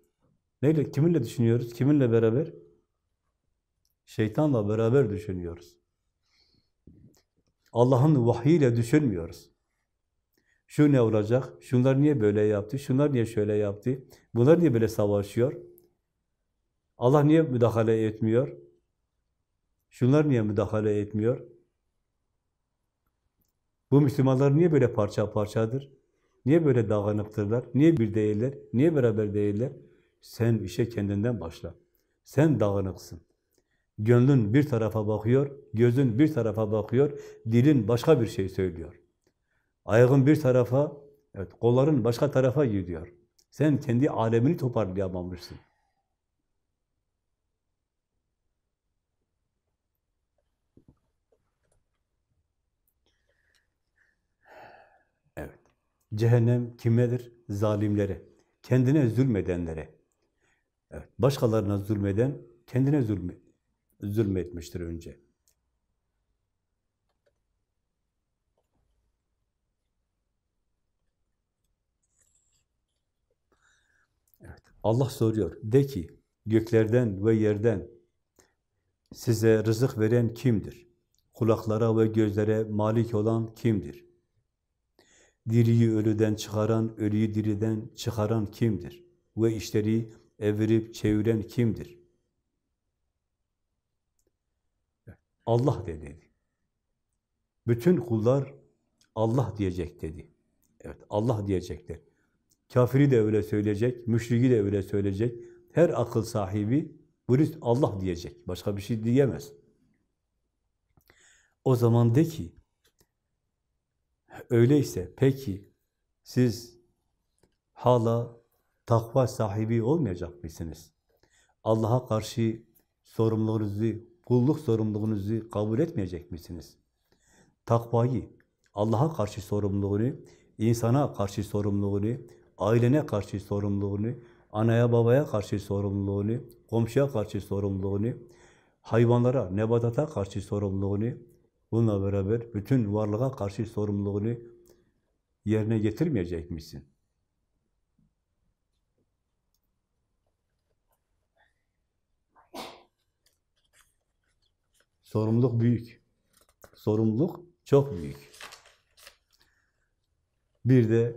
Neyle, kiminle düşünüyoruz? Kiminle beraber? Şeytanla beraber düşünüyoruz. Allah'ın vahyiyle düşünmüyoruz. Şu ne olacak? Şunlar niye böyle yaptı? Şunlar niye şöyle yaptı? Bunlar niye böyle savaşıyor? Allah niye müdahale etmiyor? Şunlar niye müdahale etmiyor? Bu Müslümanlar niye böyle parça parçadır? Niye böyle dağınıktırlar? Niye bir değiller? Niye beraber değiller? Sen işe kendinden başla. Sen dağınıksın. Gönlün bir tarafa bakıyor, gözün bir tarafa bakıyor, dilin başka bir şey söylüyor. Ayağın bir tarafa, evet, kolların başka tarafa gidiyor. Sen kendi alemini toparlayamamışsın. Evet. Cehennem kimledir? Zalimlere. Kendine zulmedenlere. Evet. Başkalarına zulmeden kendine zulme, zulmetmiştir önce. Evet. Allah soruyor. De ki göklerden ve yerden size rızık veren kimdir? Kulaklara ve gözlere malik olan kimdir? Diriyi ölüden çıkaran, ölüyü diriden çıkaran kimdir? Ve işleri evirip çeviren kimdir? Allah de dedi. Bütün kullar Allah diyecek dedi. Evet, Allah diyecekler. Kafiri de öyle söyleyecek, müşriki de öyle söyleyecek. Her akıl sahibi bunu Allah diyecek. Başka bir şey diyemez. O zaman de ki, öyleyse peki siz hala takva sahibi olmayacak mısınız? Allah'a karşı sorumluluğunuzu, kulluk sorumluluğunuzu kabul etmeyecek misiniz? Takvayı, Allah'a karşı sorumluluğunu, insana karşı sorumluluğunu, ailene karşı sorumluluğunu, anaya babaya karşı sorumluluğunu, komşuya karşı sorumluluğunu, hayvanlara, nebatata karşı sorumluluğunu, bununla beraber bütün varlığa karşı sorumluluğunu yerine getirmeyecek misin? Sorumluluk büyük. Sorumluluk çok büyük. Bir de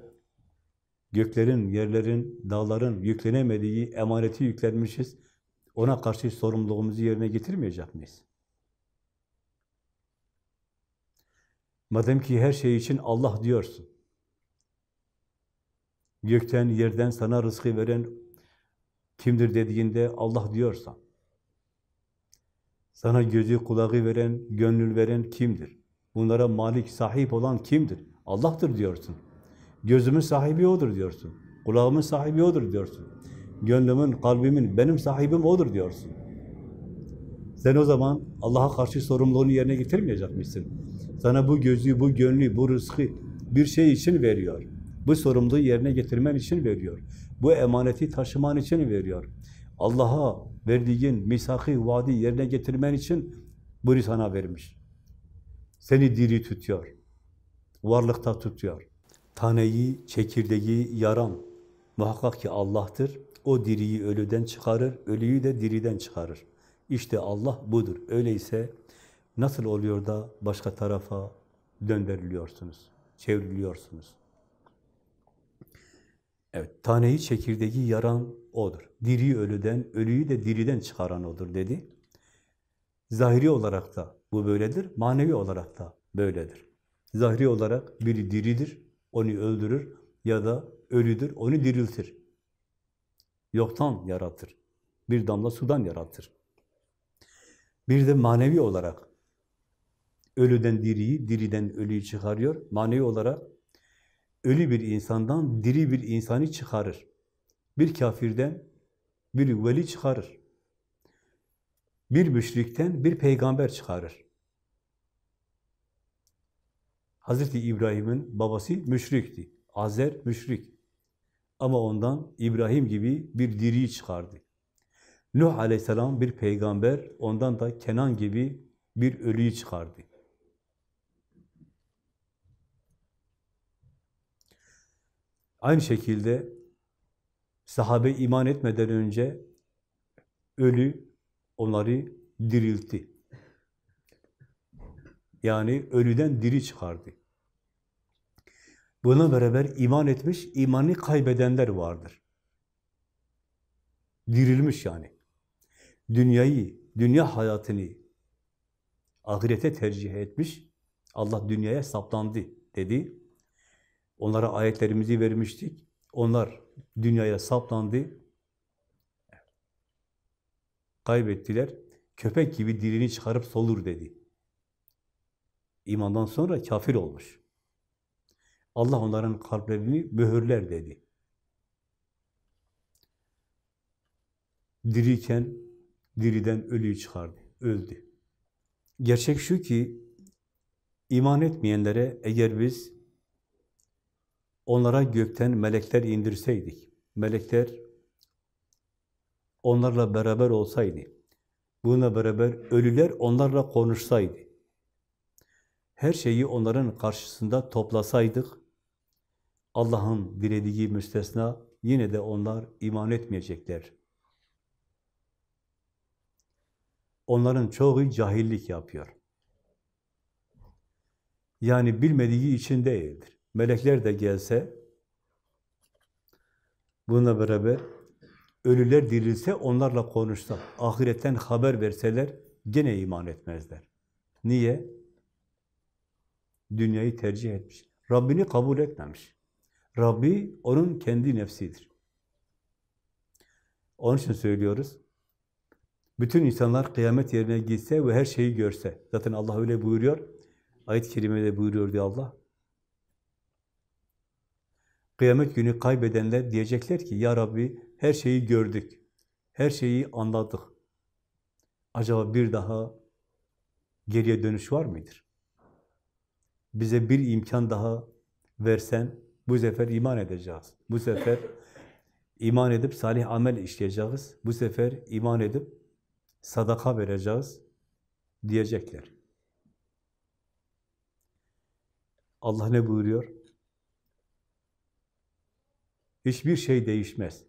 göklerin, yerlerin, dağların yüklenemediği emaneti yüklenmişiz. Ona karşı sorumluluğumuzu yerine getirmeyecek miyiz? Madem ki her şey için Allah diyorsun. Gökten, yerden sana rızkı veren kimdir dediğinde Allah diyorsan. Sana gözü, kulağı veren, gönül veren kimdir? Bunlara malik, sahip olan kimdir? Allah'tır diyorsun. Gözümün sahibi O'dur diyorsun. Kulağımın sahibi O'dur diyorsun. Gönlümün, kalbimin, benim sahibim O'dur diyorsun. Sen o zaman Allah'a karşı sorumluluğunu yerine getirmeyecek misin? Sana bu gözü, bu gönlü, bu rızkı bir şey için veriyor. Bu sorumluluğu yerine getirmen için veriyor. Bu emaneti taşıman için veriyor. Allah'a verdiğin misaki, vaadi yerine getirmen için bunu sana vermiş. Seni diri tutuyor. Varlıkta tutuyor. Taneyi, çekirdeği yaran muhakkak ki Allah'tır. O diriyi ölüden çıkarır, ölüyü de diriden çıkarır. İşte Allah budur. Öyleyse nasıl oluyor da başka tarafa döndürülüyorsunuz, çevriliyorsunuz? Evet, taneyi, çekirdeği yaran O'dur. Diriyi ölüden, ölüyü de diriden çıkaran O'dur dedi. Zahiri olarak da bu böyledir, manevi olarak da böyledir. Zahiri olarak biri diridir, onu öldürür ya da ölüdür, onu diriltir. Yoktan yaratır. Bir damla sudan yaratır. Bir de manevi olarak ölüden diriyi, diriden ölüyü çıkarıyor. Manevi olarak ölü bir insandan diri bir insanı çıkarır. Bir kafirden bir veli çıkarır. Bir müşrikten bir peygamber çıkarır. Hazreti İbrahim'in babası müşrikti. Azer müşrik. Ama ondan İbrahim gibi bir diriyi çıkardı. Nuh aleyhisselam bir peygamber, ondan da Kenan gibi bir ölüyü çıkardı. Aynı şekilde sahabe iman etmeden önce ölü onları diriltti. Yani ölüden diri çıkardı. Buna beraber iman etmiş, imanı kaybedenler vardır. Dirilmiş yani. Dünyayı, dünya hayatını ahirete tercih etmiş. Allah dünyaya saplandı dedi. Onlara ayetlerimizi vermiştik. Onlar dünyaya saplandı. Kaybettiler. Köpek gibi dilini çıkarıp solur dedi. İmandan sonra kafir olmuş. Allah onların kalplerini mühürler dedi. Diriyken diriden ölüyü çıkardı, öldü. Gerçek şu ki, iman etmeyenlere eğer biz onlara gökten melekler indirseydik, melekler onlarla beraber olsaydı, bununla beraber ölüler onlarla konuşsaydı, her şeyi onların karşısında toplasaydık, Allah'ın dilediği müstesna, yine de onlar iman etmeyecekler. Onların çoğu cahillik yapıyor. Yani bilmediği için değildir. Melekler de gelse, bununla beraber ölüler dirilse, onlarla konuşsa, ahiretten haber verseler, gene iman etmezler. Niye? Dünyayı tercih etmiş. Rabbini kabul etmemiş. Rabbi onun kendi nefsidir. Onun için söylüyoruz. Bütün insanlar kıyamet yerine gitse ve her şeyi görse. Zaten Allah öyle buyuruyor. Ayet-i Kerime'de buyuruyor diye Allah. Kıyamet günü kaybedenler diyecekler ki, Ya Rabbi her şeyi gördük, her şeyi anladık. Acaba bir daha geriye dönüş var mıdır? Bize bir imkan daha versen, bu sefer iman edeceğiz. Bu sefer iman edip salih amel işleyeceğiz. Bu sefer iman edip sadaka vereceğiz diyecekler. Allah ne buyuruyor? Hiçbir şey değişmez.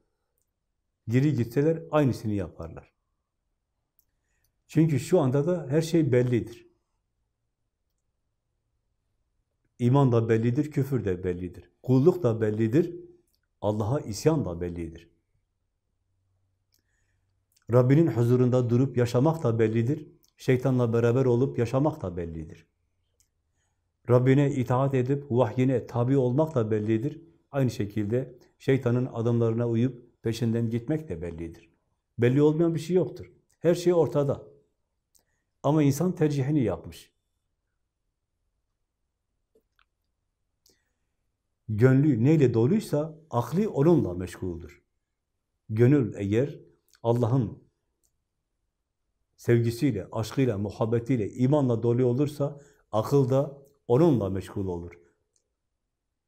Geri gitseler aynısını yaparlar. Çünkü şu anda da her şey bellidir. İman da bellidir, küfür de bellidir. Kulluk da bellidir, Allah'a isyan da bellidir. Rabbinin huzurunda durup yaşamak da bellidir. Şeytanla beraber olup yaşamak da bellidir. Rabbine itaat edip vahyine tabi olmak da bellidir. Aynı şekilde şeytanın adımlarına uyup peşinden gitmek de bellidir. Belli olmayan bir şey yoktur. Her şey ortada. Ama insan tercihini yapmış. Gönlü neyle doluysa aklı onunla meşguldür. Gönül eğer Allah'ın sevgisiyle, aşkıyla, muhabbetiyle, imanla dolu olursa akıl da onunla meşgul olur.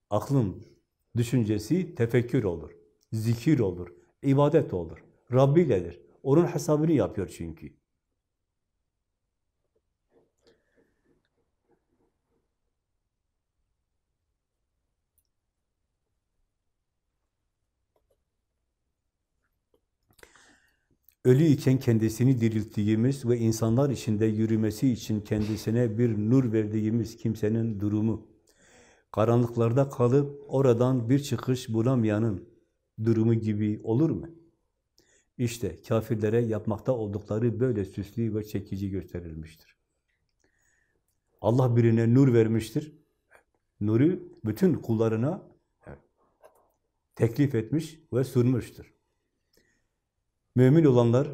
Aklın düşüncesi tefekkür olur, zikir olur, ibadet olur. Rabbiyledir. Onun hesabını yapıyor çünkü. Ölü iken kendisini dirilttiğimiz ve insanlar içinde yürümesi için kendisine bir nur verdiğimiz kimsenin durumu, karanlıklarda kalıp oradan bir çıkış bulamayanın durumu gibi olur mu? İşte kafirlere yapmakta oldukları böyle süslü ve çekici gösterilmiştir. Allah birine nur vermiştir. Nuru bütün kullarına teklif etmiş ve sunmuştur. Mümin olanlar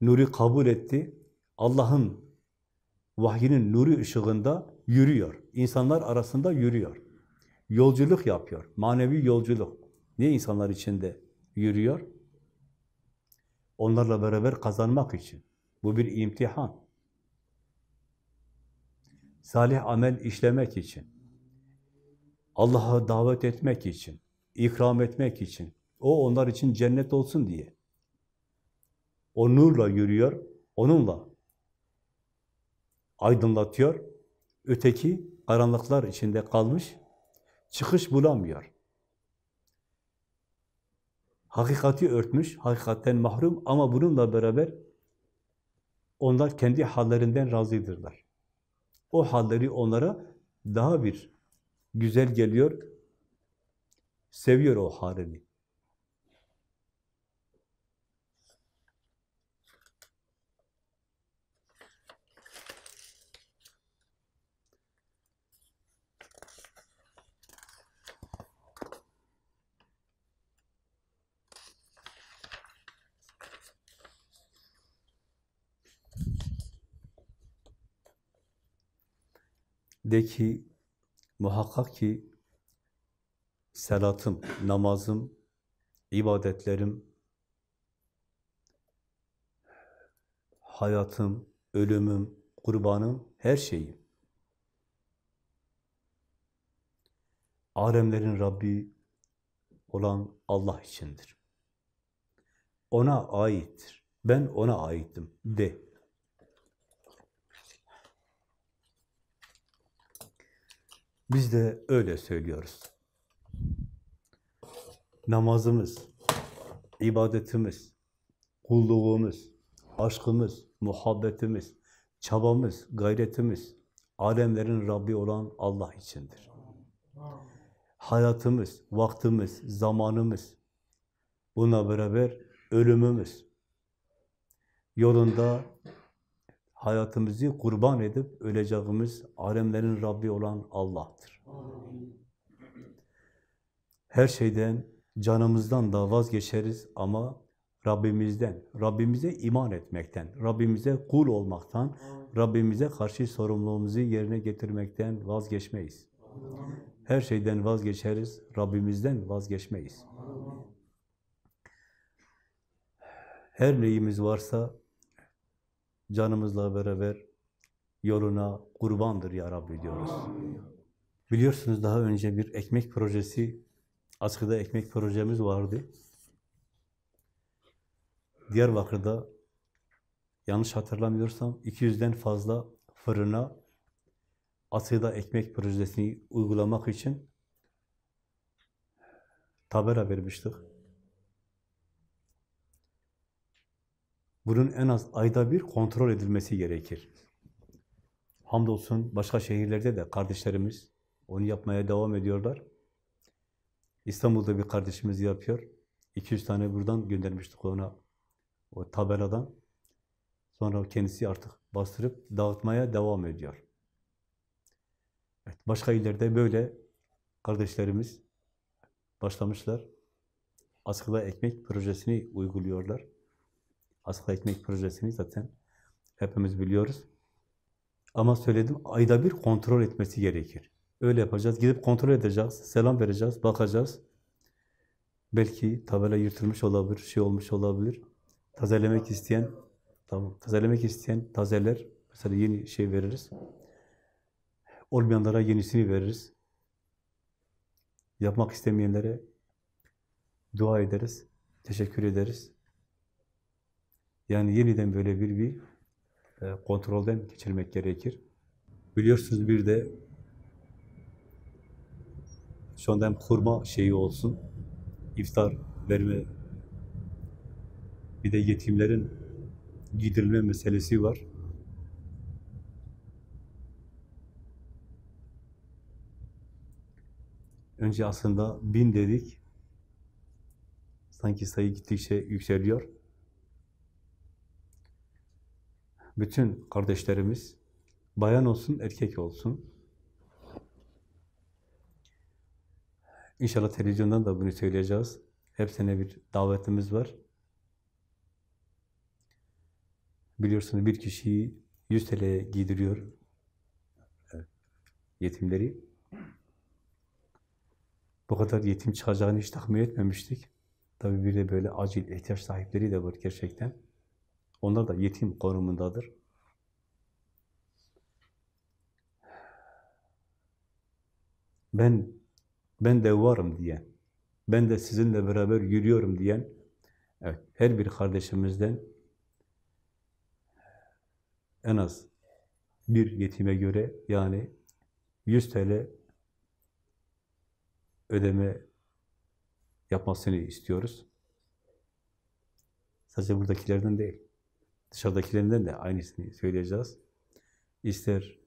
nuru kabul etti. Allah'ın vahyinin nuru ışığında yürüyor. İnsanlar arasında yürüyor. Yolculuk yapıyor. Manevi yolculuk. Niye insanlar içinde yürüyor? Onlarla beraber kazanmak için. Bu bir imtihan. Salih amel işlemek için. Allah'a davet etmek için. ikram etmek için. O onlar için cennet olsun diye. O nurla yürüyor, onunla aydınlatıyor. Öteki karanlıklar içinde kalmış, çıkış bulamıyor. Hakikati örtmüş, hakikatten mahrum ama bununla beraber onlar kendi hallerinden razıdırlar. O halleri onlara daha bir güzel geliyor, seviyor o halini. De ki, muhakkak ki salatım, namazım, ibadetlerim, hayatım, ölümüm, kurbanım, her şeyim. Alemlerin Rabbi olan Allah içindir. Ona aittir. Ben ona aittim de. Biz de öyle söylüyoruz. Namazımız, ibadetimiz, kulluğumuz, aşkımız, muhabbetimiz, çabamız, gayretimiz, alemlerin Rabbi olan Allah içindir. Hayatımız, vaktimiz, zamanımız, buna beraber ölümümüz, yolunda hayatımızı kurban edip öleceğimiz alemlerin Rabbi olan Allah'tır. Her şeyden, canımızdan da vazgeçeriz ama Rabbimizden, Rabbimize iman etmekten, Rabbimize kul olmaktan, Rabbimize karşı sorumluluğumuzu yerine getirmekten vazgeçmeyiz. Her şeyden vazgeçeriz, Rabbimizden vazgeçmeyiz. Her neyimiz varsa canımızla beraber yoluna kurbandır ya Rabbi diyoruz. Biliyorsunuz daha önce bir ekmek projesi, askıda ekmek projemiz vardı. Diyarbakır'da yanlış hatırlamıyorsam 200'den fazla fırına askıda ekmek projesini uygulamak için tabela vermiştik. Bunun en az ayda bir kontrol edilmesi gerekir. Hamdolsun başka şehirlerde de kardeşlerimiz onu yapmaya devam ediyorlar. İstanbul'da bir kardeşimiz yapıyor. 200 tane buradan göndermiştik ona o tabeladan. Sonra kendisi artık bastırıp dağıtmaya devam ediyor. Evet, başka illerde böyle kardeşlerimiz başlamışlar. Askıda ekmek projesini uyguluyorlar. Askıda ekmek projesini zaten hepimiz biliyoruz. Ama söyledim, ayda bir kontrol etmesi gerekir. Öyle yapacağız, gidip kontrol edeceğiz, selam vereceğiz, bakacağız. Belki tabela yırtılmış olabilir, şey olmuş olabilir. Tazelemek isteyen, tamam, tazelemek isteyen tazeler, mesela yeni şey veririz. Olmayanlara yenisini veririz. Yapmak istemeyenlere dua ederiz, teşekkür ederiz. Yani yeniden böyle bir bir e, kontrolden geçirmek gerekir. Biliyorsunuz bir de şu anda kurma şeyi olsun, iftar verme, bir de yetimlerin giydirilme meselesi var. Önce aslında bin dedik, sanki sayı gittikçe yükseliyor. Bütün kardeşlerimiz, bayan olsun, erkek olsun, İnşallah televizyondan da bunu söyleyeceğiz. Hepsine bir davetimiz var. Biliyorsunuz bir kişiyi 100 TL'ye giydiriyor yetimleri. Bu kadar yetim çıkacağını hiç tahmin etmemiştik. Tabii bir de böyle acil ihtiyaç sahipleri de var gerçekten. Onlar da yetim konumundadır. Ben ben de varım diyen, ben de sizinle beraber yürüyorum diyen, evet, her bir kardeşimizden en az bir yetime göre yani 100 TL ödeme yapmasını istiyoruz. Sadece buradakilerden değil, dışarıdakilerinden de aynısını söyleyeceğiz. İster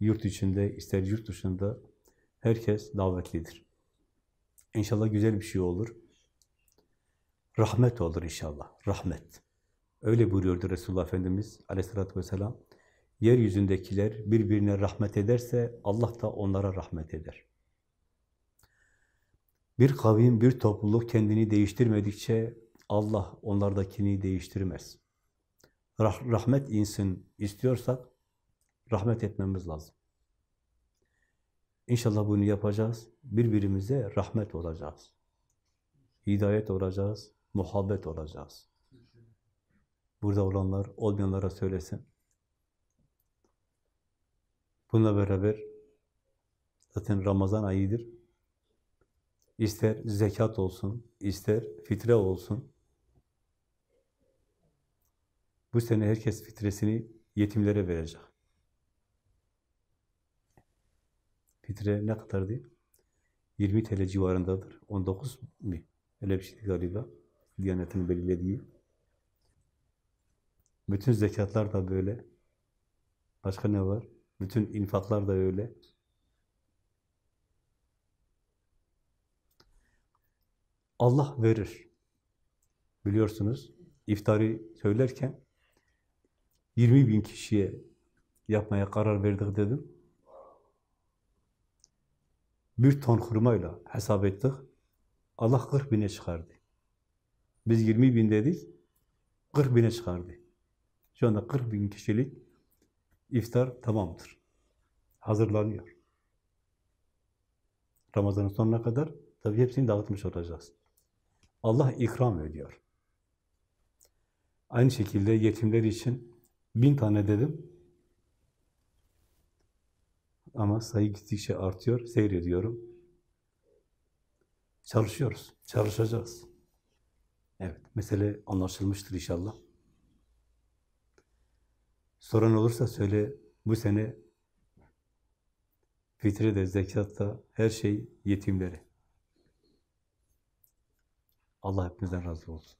yurt içinde, ister yurt dışında herkes davetlidir. İnşallah güzel bir şey olur. Rahmet olur inşallah, rahmet. Öyle buyuruyordu Resulullah Efendimiz aleyhissalatü vesselam. Yeryüzündekiler birbirine rahmet ederse Allah da onlara rahmet eder. Bir kavim, bir topluluk kendini değiştirmedikçe Allah onlardakini değiştirmez. Rah rahmet insin istiyorsak rahmet etmemiz lazım. İnşallah bunu yapacağız. Birbirimize rahmet olacağız. Hidayet olacağız, muhabbet olacağız. Burada olanlar olmayanlara söylesin. Bununla beraber zaten Ramazan ayıdır. İster zekat olsun, ister fitre olsun. Bu sene herkes fitresini yetimlere verecek. Fitre ne kadardı? 20 TL civarındadır. 19 mi? Öyle bir şeydi galiba. Diyanetin belirlediği. Bütün zekatlar da böyle. Başka ne var? Bütün infaklar da öyle. Allah verir. Biliyorsunuz, iftarı söylerken 20 bin kişiye yapmaya karar verdik dedim bir ton hurmayla hesap ettik. Allah 40 bine çıkardı. Biz 20 bin dedik, 40 bine çıkardı. Şu anda 40 bin kişilik iftar tamamdır. Hazırlanıyor. Ramazan'ın sonuna kadar tabii hepsini dağıtmış olacağız. Allah ikram ediyor. Aynı şekilde yetimler için bin tane dedim. Ama sayı gittikçe artıyor, seyrediyorum. Çalışıyoruz, çalışacağız. Evet, mesele anlaşılmıştır inşallah. Soran olursa söyle, bu sene fitre de, zekat da, her şey yetimlere. Allah hepinizden razı olsun.